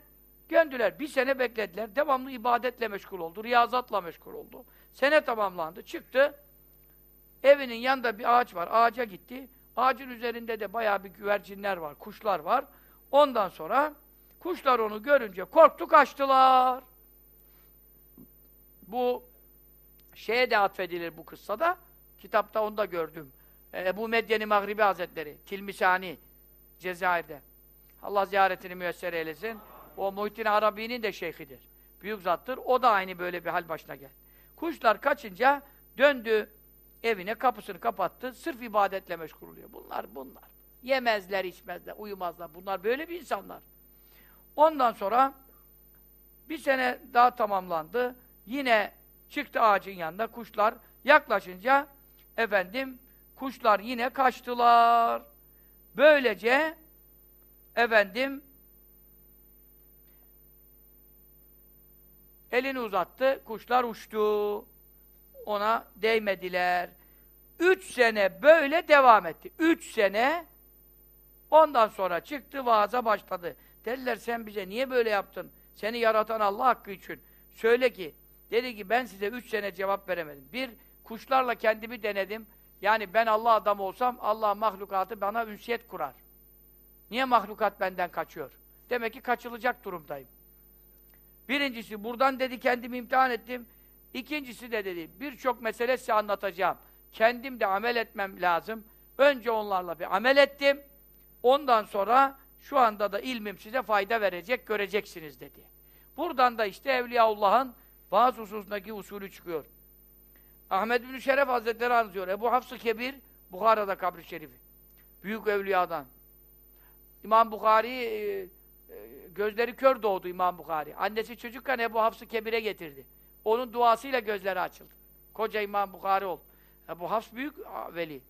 göndüler. Bir sene beklediler. Devamlı ibadetle meşgul oldu. Riyazatla meşgul oldu. Sene tamamlandı. Çıktı. Evinin yanında bir ağaç var. Ağaca gitti. Ağacın üzerinde de bayağı bir güvercinler var, kuşlar var. Ondan sonra kuşlar onu görünce korktu kaçtılar. Bu şeye de atfedilir bu kıssada. Kitapta onu da gördüm. Ebu Medyeni Magribi Hazretleri, Tilmisani, Cezayir'de. Allah ziyaretini müyesser eylesin. O Muhittin Arabi'nin de şeyhidir. Büyük zattır. O da aynı böyle bir hal başına geldi. Kuşlar kaçınca döndü evine kapısını kapattı. Sırf ibadetle meşgul oluyor. Bunlar bunlar. Yemezler, içmezler, uyumazlar. Bunlar böyle bir insanlar. Ondan sonra bir sene daha tamamlandı. Yine çıktı ağacın yanında kuşlar yaklaşınca efendim kuşlar yine kaçtılar. Böylece efendim elini uzattı, kuşlar uçtu. Ona değmediler. Üç sene böyle devam etti. Üç sene ondan sonra çıktı vaaza başladı. Dediler sen bize niye böyle yaptın? Seni yaratan Allah hakkı için. Söyle ki, dedi ki ben size üç sene cevap veremedim. Bir, kuşlarla kendimi denedim. Yani ben Allah adamı olsam Allah mahlukatı bana ünsiyet kurar. Niye mahlukat benden kaçıyor? Demek ki kaçılacak durumdayım. Birincisi buradan dedi kendimi imtihan ettim. İkincisi de dedi birçok mesele size anlatacağım. Kendim de amel etmem lazım. Önce onlarla bir amel ettim. Ondan sonra şu anda da ilmim size fayda verecek, göreceksiniz dedi. Buradan da işte Evliyaullah'ın bazı hususundaki usulü çıkıyor. Ahmed bin Şeref Hazretleri anlatıyor. Ebu Hafs-ı Kebir, Bukhara'da kabri şerifi. Büyük evliyadan. İmam Bukhari e, e, gözleri kör doğdu İmam Bukhari. Annesi çocukken Ebu Hafs-ı Kebir'e getirdi. Onun duasıyla gözleri açıldı. Koca İmam Bukhari oldu. Ebu Hafs büyük veli.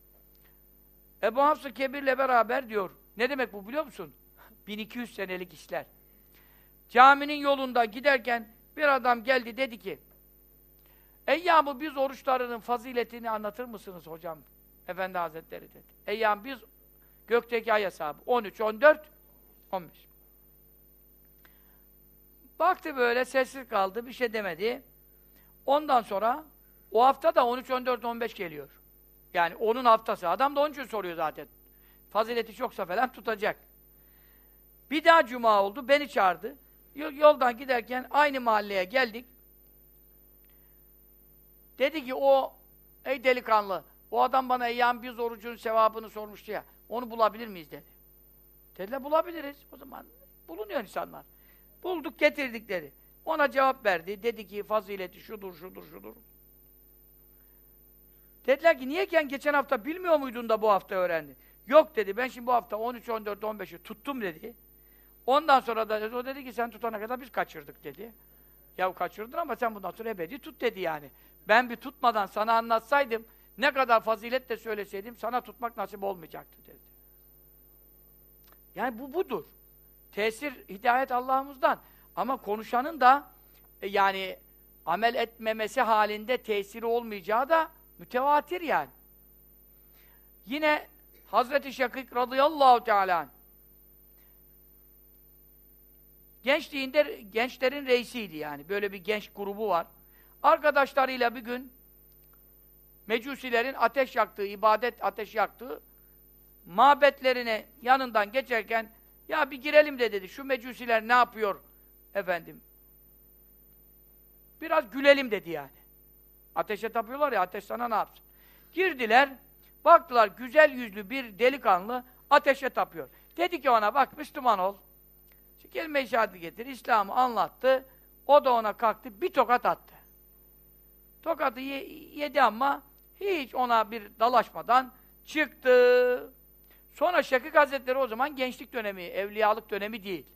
Ebu Hafs-ı Kebir'le beraber diyor. Ne demek bu biliyor musun? 1200 senelik işler. Caminin yolunda giderken bir adam geldi dedi ki Eyyamı biz oruçlarının faziletini anlatır mısınız hocam? Efendi Hazretleri dedi. Eyyam biz gökteki ay hesabı. 13, 14, 15. Baktı böyle sessiz kaldı, bir şey demedi. Ondan sonra o hafta da 13, 14, 15 geliyor. Yani onun haftası. Adam da onun için soruyor zaten. Fazileti çoksa falan tutacak. Bir daha cuma oldu, beni çağırdı. Yoldan giderken aynı mahalleye geldik. Dedi ki o, ey delikanlı, o adam bana eyyam bir orucun sevabını sormuştu ya, onu bulabilir miyiz dedi. Dediler bulabiliriz. O zaman bulunuyor insanlar. Bulduk, getirdik dedi. Ona cevap verdi. Dedi ki fazileti şudur, şudur, şudur. Dediler ki niyeken geçen hafta bilmiyor muydun da bu hafta öğrendin? Yok dedi. Ben şimdi bu hafta 13, 14, 15'i tuttum dedi. Ondan sonra da o dedi ki sen tutana kadar biz kaçırdık dedi. Ya kaçırdın ama sen bundan sonra ebedi tut dedi yani. Ben bir tutmadan sana anlatsaydım, ne kadar fazilet de söyleseydim, sana tutmak nasip olmayacaktı dedi. Yani bu budur. Tesir, hidayet Allah'ımızdan. Ama konuşanın da e, yani amel etmemesi halinde tesiri olmayacağı da mütevatir yani. Yine Hazreti Şakik radıyallahu teala gençliğinde gençlerin reisiydi yani. Böyle bir genç grubu var. Arkadaşlarıyla bir gün Mecusilerin ateş yaktığı, ibadet ateş yaktığı mabetlerine yanından geçerken ya bir girelim de dedi. Şu mecusiler ne yapıyor efendim? Biraz gülelim dedi yani. Ateşe tapıyorlar ya, ateş sana ne yapsın? Girdiler, baktılar güzel yüzlü bir delikanlı ateşe tapıyor. Dedi ki ona bak Müslüman ol. Kelime-i şehadet getir, İslam'ı anlattı. O da ona kalktı, bir tokat attı. Tokatı ye yedi ama hiç ona bir dalaşmadan çıktı. Sonra Şakik Hazretleri o zaman gençlik dönemi, evliyalık dönemi değil.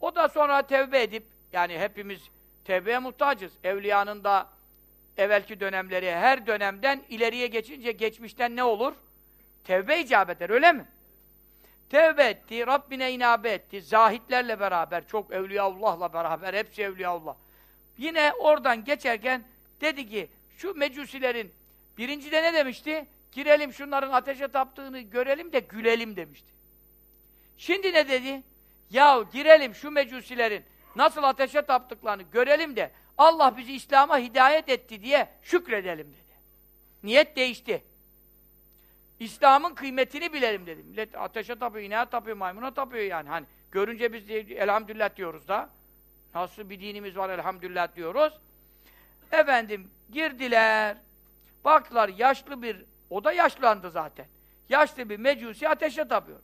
O da sonra tevbe edip, yani hepimiz tevbeye muhtacız. Evliyanın da evvelki dönemleri, her dönemden ileriye geçince geçmişten ne olur? Tevbe icap eder, öyle mi? Tevbe etti, Rabbine inabe etti, zahitlerle beraber, çok Evliyaullah'la beraber, hepsi Evliyaullah. Yine oradan geçerken dedi ki, şu mecusilerin, birincide ne demişti? Girelim şunların ateşe taptığını görelim de gülelim demişti. Şimdi ne dedi? Ya girelim şu mecusilerin nasıl ateşe taptıklarını görelim de Allah bizi İslam'a hidayet etti diye şükredelim dedi. Niyet değişti. İslam'ın kıymetini bilelim dedim. Millet ateşe tapıyor, ineğe tapıyor, maymuna tapıyor yani. Hani görünce biz elhamdülillah diyoruz da. Nasıl bir dinimiz var elhamdülillah diyoruz. Efendim girdiler. Baktılar yaşlı bir, o da yaşlandı zaten. Yaşlı bir mecusi ateşe tapıyor.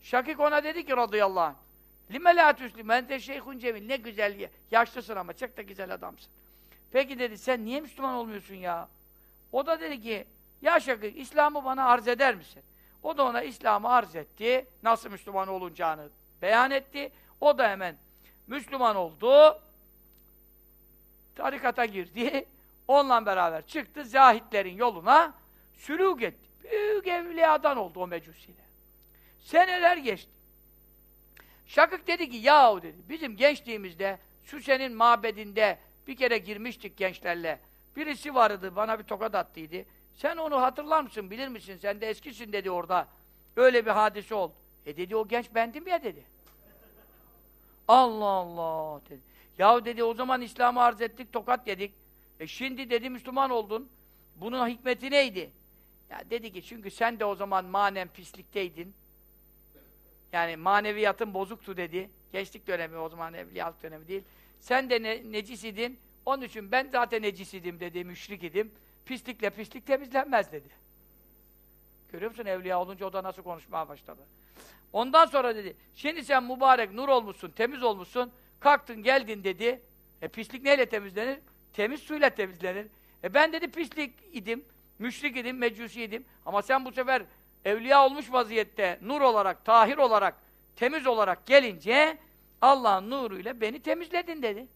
Şakik ona dedi ki radıyallahu anh, Lime la tüslüm ente şeyhun cemil. Ne güzel, ya- yaşlısın ama çok da güzel adamsın. Peki dedi, sen niye Müslüman olmuyorsun ya? O da dedi ki, ya Şakir, İslam'ı bana arz eder misin? O da ona İslam'ı arz etti. Nasıl Müslüman olunacağını beyan etti. O da hemen Müslüman oldu. Tarikata girdi. Onunla beraber çıktı. Zahitlerin yoluna sülûk etti. Büyük evliyadan oldu o mecusiyle. Seneler geçti. Şakık dedi ki, yahu dedi, bizim gençliğimizde Süsen'in mabedinde bir kere girmiştik gençlerle. Birisi vardı, bana bir tokat attıydı. Sen onu hatırlar mısın, bilir misin? Sen de eskisin dedi orada. Öyle bir hadise oldu. E dedi, o genç bendim ya dedi. Allah Allah dedi. Yahu dedi, o zaman İslam'ı arz ettik, tokat yedik. E şimdi dedi, Müslüman oldun. Bunun hikmeti neydi? Ya dedi ki, çünkü sen de o zaman manen pislikteydin. Yani maneviyatın bozuktu dedi. Gençlik dönemi o zaman evliyalık dönemi değil. Sen de ne, necis idin. Onun için ben zaten necis idim dedi, müşrik idim. Pislikle pislik temizlenmez dedi. Görüyor musun evliya olunca o da nasıl konuşmaya başladı. Ondan sonra dedi, şimdi sen mübarek nur olmuşsun, temiz olmuşsun, kalktın geldin dedi. E pislik neyle temizlenir? Temiz suyla temizlenir. E ben dedi pislik idim, müşrik idim, mecusi idim. Ama sen bu sefer evliya olmuş vaziyette nur olarak, tahir olarak, temiz olarak gelince Allah'ın nuruyla beni temizledin dedi.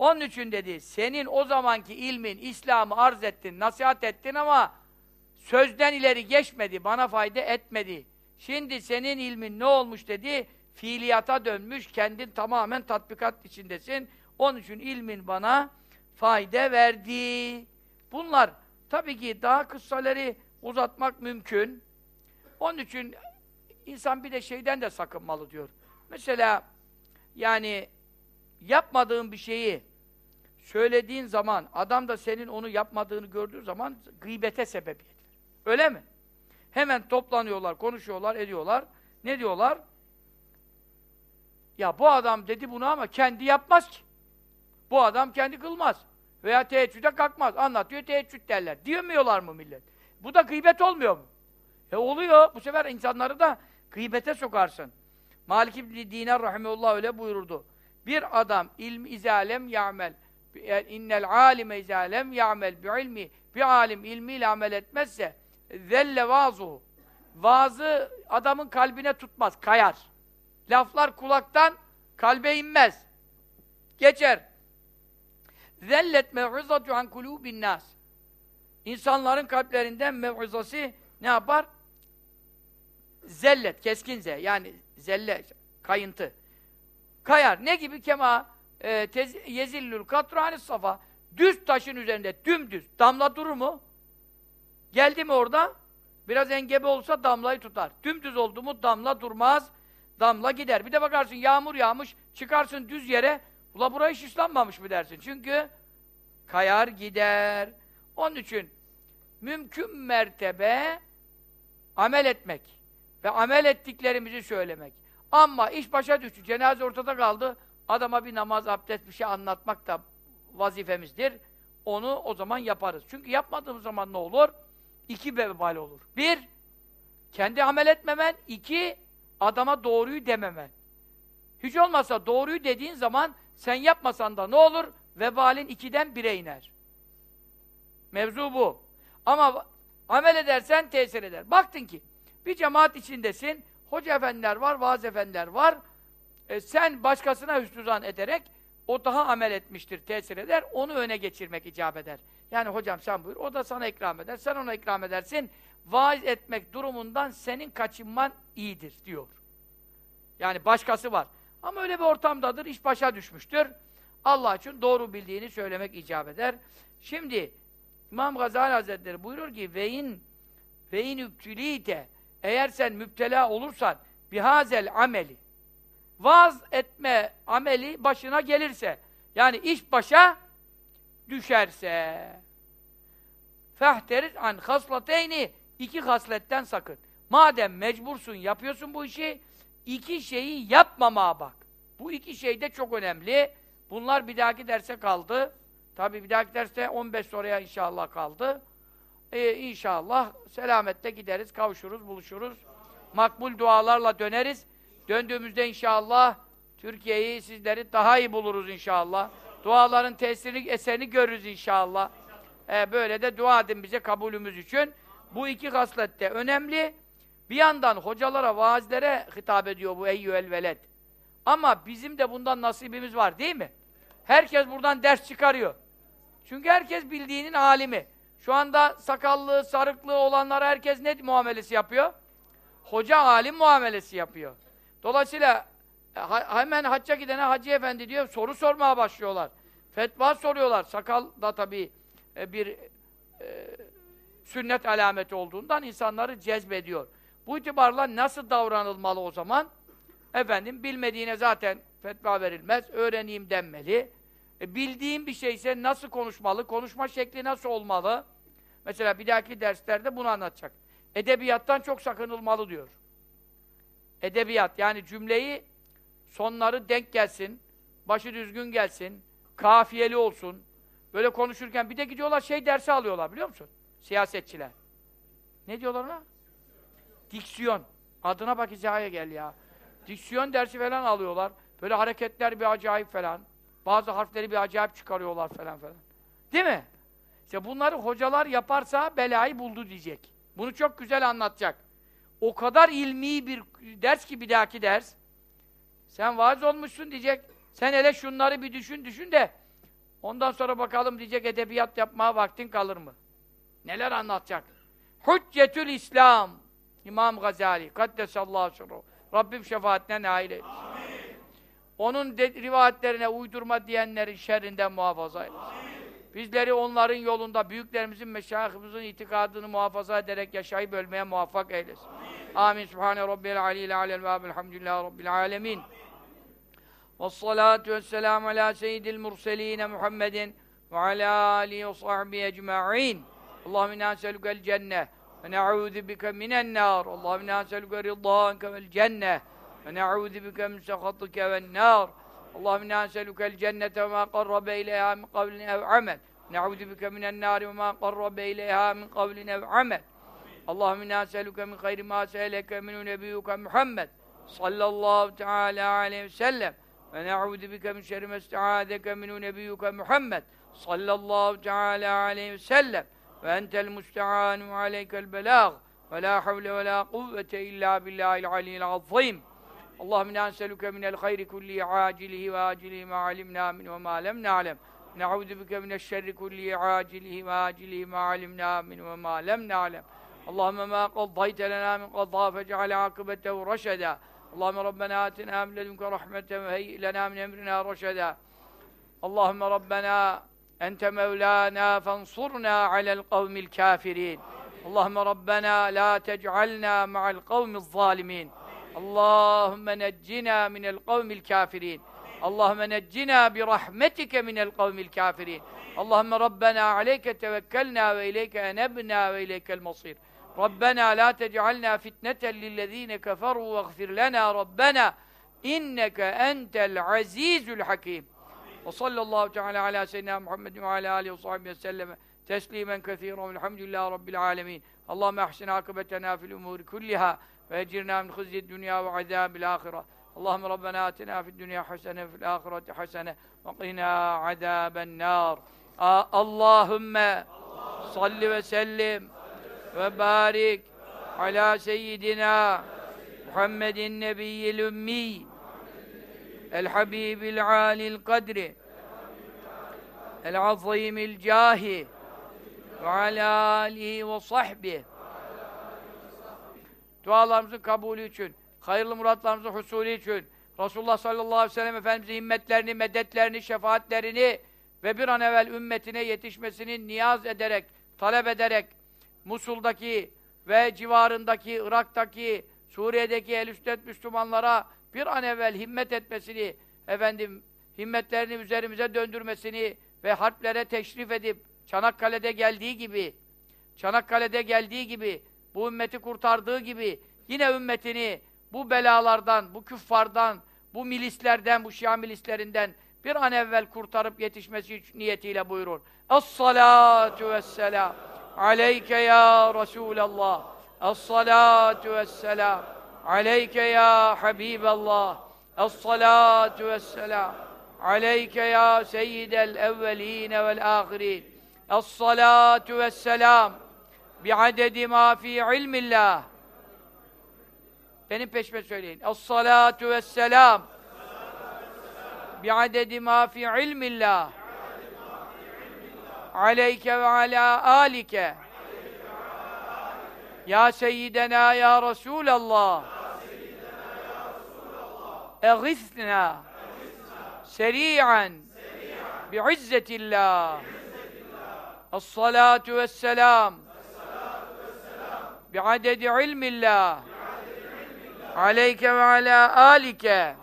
Onun için dedi, senin o zamanki ilmin, İslam'ı arz ettin, nasihat ettin ama sözden ileri geçmedi, bana fayda etmedi. Şimdi senin ilmin ne olmuş dedi, fiiliyata dönmüş, kendin tamamen tatbikat içindesin. Onun için ilmin bana fayda verdi. Bunlar tabii ki daha kıssaları uzatmak mümkün. Onun için insan bir de şeyden de sakınmalı diyor. Mesela yani yapmadığın bir şeyi söylediğin zaman, adam da senin onu yapmadığını gördüğü zaman gıybete sebebiyet. Öyle mi? Hemen toplanıyorlar, konuşuyorlar, ediyorlar. Ne diyorlar? Ya bu adam dedi bunu ama kendi yapmaz ki. Bu adam kendi kılmaz. Veya teheccüde kalkmaz. Anlatıyor teheccüd derler. Diyemiyorlar mı millet? Bu da gıybet olmuyor mu? E oluyor. Bu sefer insanları da gıybete sokarsın. Malik İbni Dinar rahimehullah öyle buyururdu. Bir adam ilm izalem ya'mel innel alime izalem ya'mel bi ilmi bir alim ilmiyle amel etmezse zelle vazuhu vaazı adamın kalbine tutmaz, kayar. Laflar kulaktan kalbe inmez. Geçer. Zellet mev'izatu an kulubin nas. İnsanların kalplerinden mev'izası ne yapar? Zellet, keskin ze. Yani zelle, kayıntı. Kayar. Ne gibi? Kema e, yezillül katranis safa. Düz taşın üzerinde, dümdüz. Damla durur mu? Geldi mi orada? Biraz engebe olsa damlayı tutar. Dümdüz oldu mu damla durmaz. Damla gider. Bir de bakarsın yağmur yağmış, çıkarsın düz yere. Ula burayı hiç mı dersin? Çünkü kayar gider. Onun için mümkün mertebe amel etmek ve amel ettiklerimizi söylemek. Ama iş başa düştü, cenaze ortada kaldı, adama bir namaz, abdest bir şey anlatmak da vazifemizdir. Onu o zaman yaparız. Çünkü yapmadığımız zaman ne olur? İki vebal olur. Bir, kendi amel etmemen. iki adama doğruyu dememen. Hiç olmazsa doğruyu dediğin zaman sen yapmasan da ne olur? Vebalin ikiden bire iner. Mevzu bu. Ama amel edersen tesir eder. Baktın ki bir cemaat içindesin, hoca efendiler var, vaaz efendiler var. E, sen başkasına hüsnüzan ederek o daha amel etmiştir, tesir eder. Onu öne geçirmek icap eder. Yani hocam sen buyur, o da sana ikram eder. Sen ona ikram edersin. Vaaz etmek durumundan senin kaçınman iyidir diyor. Yani başkası var. Ama öyle bir ortamdadır, iş başa düşmüştür. Allah için doğru bildiğini söylemek icap eder. Şimdi İmam Gazali Hazretleri buyurur ki vein vein übtülite eğer sen müptela olursan bihazel ameli vaaz etme ameli başına gelirse yani iş başa düşerse fehteriz an haslateyni iki hasletten sakın. Madem mecbursun yapıyorsun bu işi iki şeyi yapmamaya bak. Bu iki şey de çok önemli. Bunlar bir dahaki derse kaldı. Tabi bir dahaki derste 15 sonraya inşallah kaldı. Ee, inşallah selamette gideriz, kavuşuruz, buluşuruz. Makbul dualarla döneriz. Döndüğümüzde inşallah Türkiye'yi, sizleri daha iyi buluruz inşallah. Duaların tesirini, eserini görürüz inşallah. Ee, böyle de dua edin bize kabulümüz için. Bu iki haslet de önemli. Bir yandan hocalara, vaazlere hitap ediyor bu eyyüel veled. Ama bizim de bundan nasibimiz var değil mi? Herkes buradan ders çıkarıyor. Çünkü herkes bildiğinin alimi. Şu anda sakallı, sarıklı olanlara herkes ne muamelesi yapıyor? Hoca alim muamelesi yapıyor. Dolayısıyla e, hemen hacca gidene Hacı Efendi diyor, soru sormaya başlıyorlar. Fetva soruyorlar. Sakal da tabii e, bir e, sünnet alameti olduğundan insanları cezbediyor. Bu itibarla nasıl davranılmalı o zaman? Efendim bilmediğine zaten fetva verilmez, öğreneyim denmeli. E, bildiğim bir şeyse nasıl konuşmalı, konuşma şekli nasıl olmalı? Mesela bir dahaki derslerde bunu anlatacak. Edebiyattan çok sakınılmalı diyor. Edebiyat, yani cümleyi sonları denk gelsin, başı düzgün gelsin, kafiyeli olsun. Böyle konuşurken bir de gidiyorlar şey dersi alıyorlar biliyor musun? Siyasetçiler. Ne diyorlar ona? Diksiyon. Adına bak hizaya gel ya. Diksiyon dersi falan alıyorlar. Böyle hareketler bir acayip falan. Bazı harfleri bir acayip çıkarıyorlar falan falan. Değil mi? İşte bunları hocalar yaparsa belayı buldu diyecek. Bunu çok güzel anlatacak. O kadar ilmi bir ders ki bir dahaki ders. Sen vaaz olmuşsun diyecek. Sen hele şunları bir düşün düşün de ondan sonra bakalım diyecek edebiyat yapmaya vaktin kalır mı? Neler anlatacak? Hüccetül İslam İmam Gazali Kaddesallahu sırru Rabbim şefaatine nail eylesin. Onun de, rivayetlerine uydurma diyenlerin şerrinden muhafaza eylesin. Bizleri onların yolunda büyüklerimizin, meşayihimizin itikadını muhafaza ederek yaşayıp ölmeye muvaffak eylesin. Amin. Subhane Rabbil Aliyyil Alel ve Elhamdülillahi Rabbil Alemin. Vessalatu vesselamu ala seyyidil murseline Muhammedin ve ala alihi ve sahbihi ecma'in. Allahümme inna selükel cenneh ve ne'ûzu bike minen nâr. Allahümme inna selüke rıdânke vel cenneh ve اللهم إنا نسألك الجنة وما قرب إليها من قول أو عمل. نعوذ بك من النار وما قرب إليها من قول أو عمل. اللهم إنا نسألك من خير ما سألك منه نبيك محمد صلى الله تعالى عليه وسلم. ونعوذ بك من شر ما استعاذك منه نبيك محمد صلى الله تعالى عليه وسلم. وأنت المستعان وعليك البلاغ. ولا حول ولا قوة إلا بالله العلي العظيم. اللهم إنا نسألك من الخير كله عاجله وآجله ما علمنا منه وما لم نعلم. نعوذ بك من الشر كله عاجله وآجله ما علمنا منه وما لم نعلم. اللهم ما قضيت لنا من قضاء فاجعل عاقبته رشدا. اللهم ربنا آتنا من لدنك رحمة وهيئ لنا من أمرنا رشدا. اللهم ربنا أنت مولانا فانصرنا على القوم الكافرين. اللهم ربنا لا تجعلنا مع القوم الظالمين. اللهم نجنا من القوم الكافرين. اللهم نجنا برحمتك من القوم الكافرين. اللهم ربنا عليك توكلنا وإليك أنبنا وإليك المصير. ربنا لا تجعلنا فتنة للذين كفروا واغفر لنا ربنا إنك أنت العزيز الحكيم. وصلى الله تعالى على سيدنا محمد وعلى آله وصحبه وسلم. تسليما كثيرا والحمد لله رب العالمين. اللهم أحسن عاقبتنا في الأمور كلها. ويجرنا من خزي الدنيا وعذاب الآخرة. اللهم ربنا آتنا في الدنيا حسنة وفي الآخرة حسنة وقنا عذاب النار. آه اللهم صل وسلم وبارك على سيدنا محمد النبي الأمي الحبيب العالي القدر العظيم الجاه وعلى آله وصحبه dualarımızın kabulü için, hayırlı muratlarımızın husulü için, Resulullah sallallahu aleyhi ve sellem Efendimiz'in himmetlerini, medetlerini, şefaatlerini ve bir an evvel ümmetine yetişmesini niyaz ederek, talep ederek, Musul'daki ve civarındaki, Irak'taki, Suriye'deki el Müslümanlara bir an evvel himmet etmesini, efendim, himmetlerini üzerimize döndürmesini ve harplere teşrif edip, Çanakkale'de geldiği gibi, Çanakkale'de geldiği gibi, bu ümmeti kurtardığı gibi yine ümmetini bu belalardan, bu küffardan, bu milislerden, bu şia milislerinden bir an evvel kurtarıp yetişmesi niyetiyle buyurur. Es-salatu vesselam aleyke ya Resulallah. Es-salatu vesselam aleyke ya Habiballah. Es-salatu vesselam aleyke ya seyyidel evveline vel ahirin. Es-salatu vesselam bi'adedi ma fi ilmillah. Benim peşime söyleyin. Es-salatu vesselam. Bi'adedi ma fi ilmillah. Aleyke ve ala alike. Ya seyyidena ya Resulallah. Eğithna. Seri'an. Bi'izzetillah. Es-salatu vesselam Bi'adedi ilmillah. Aleyke ve ala alike.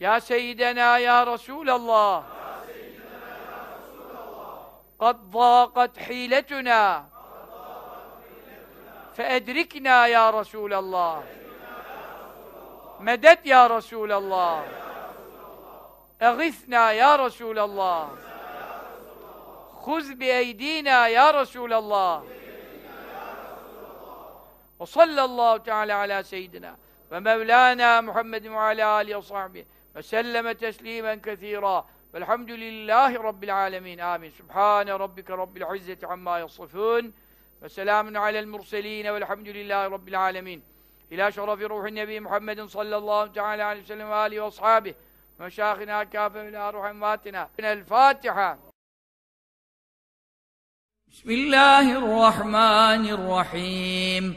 Ya seyyidena ya Resulallah. قد ضاقت حيلتنا فأدركنا يا رسول الله مدد يا رسول الله أغثنا يا رسول الله خذ بأيدينا يا رسول الله وصلى الله تعالى على سيدنا ومولانا محمد وعلى آله وصحبه وسلم تسليما كثيرا والحمد لله رب العالمين آمين سبحان ربك رب العزة عما يصفون وسلام على المرسلين والحمد لله رب العالمين إلى شرف روح النبي محمد صلى الله تعالى عليه وسلم وآله وأصحابه ومشايخنا كافة إلى روح أمواتنا من الفاتحة بسم الله الرحمن الرحيم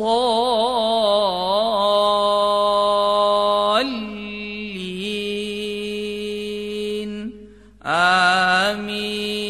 الضالين. آمين.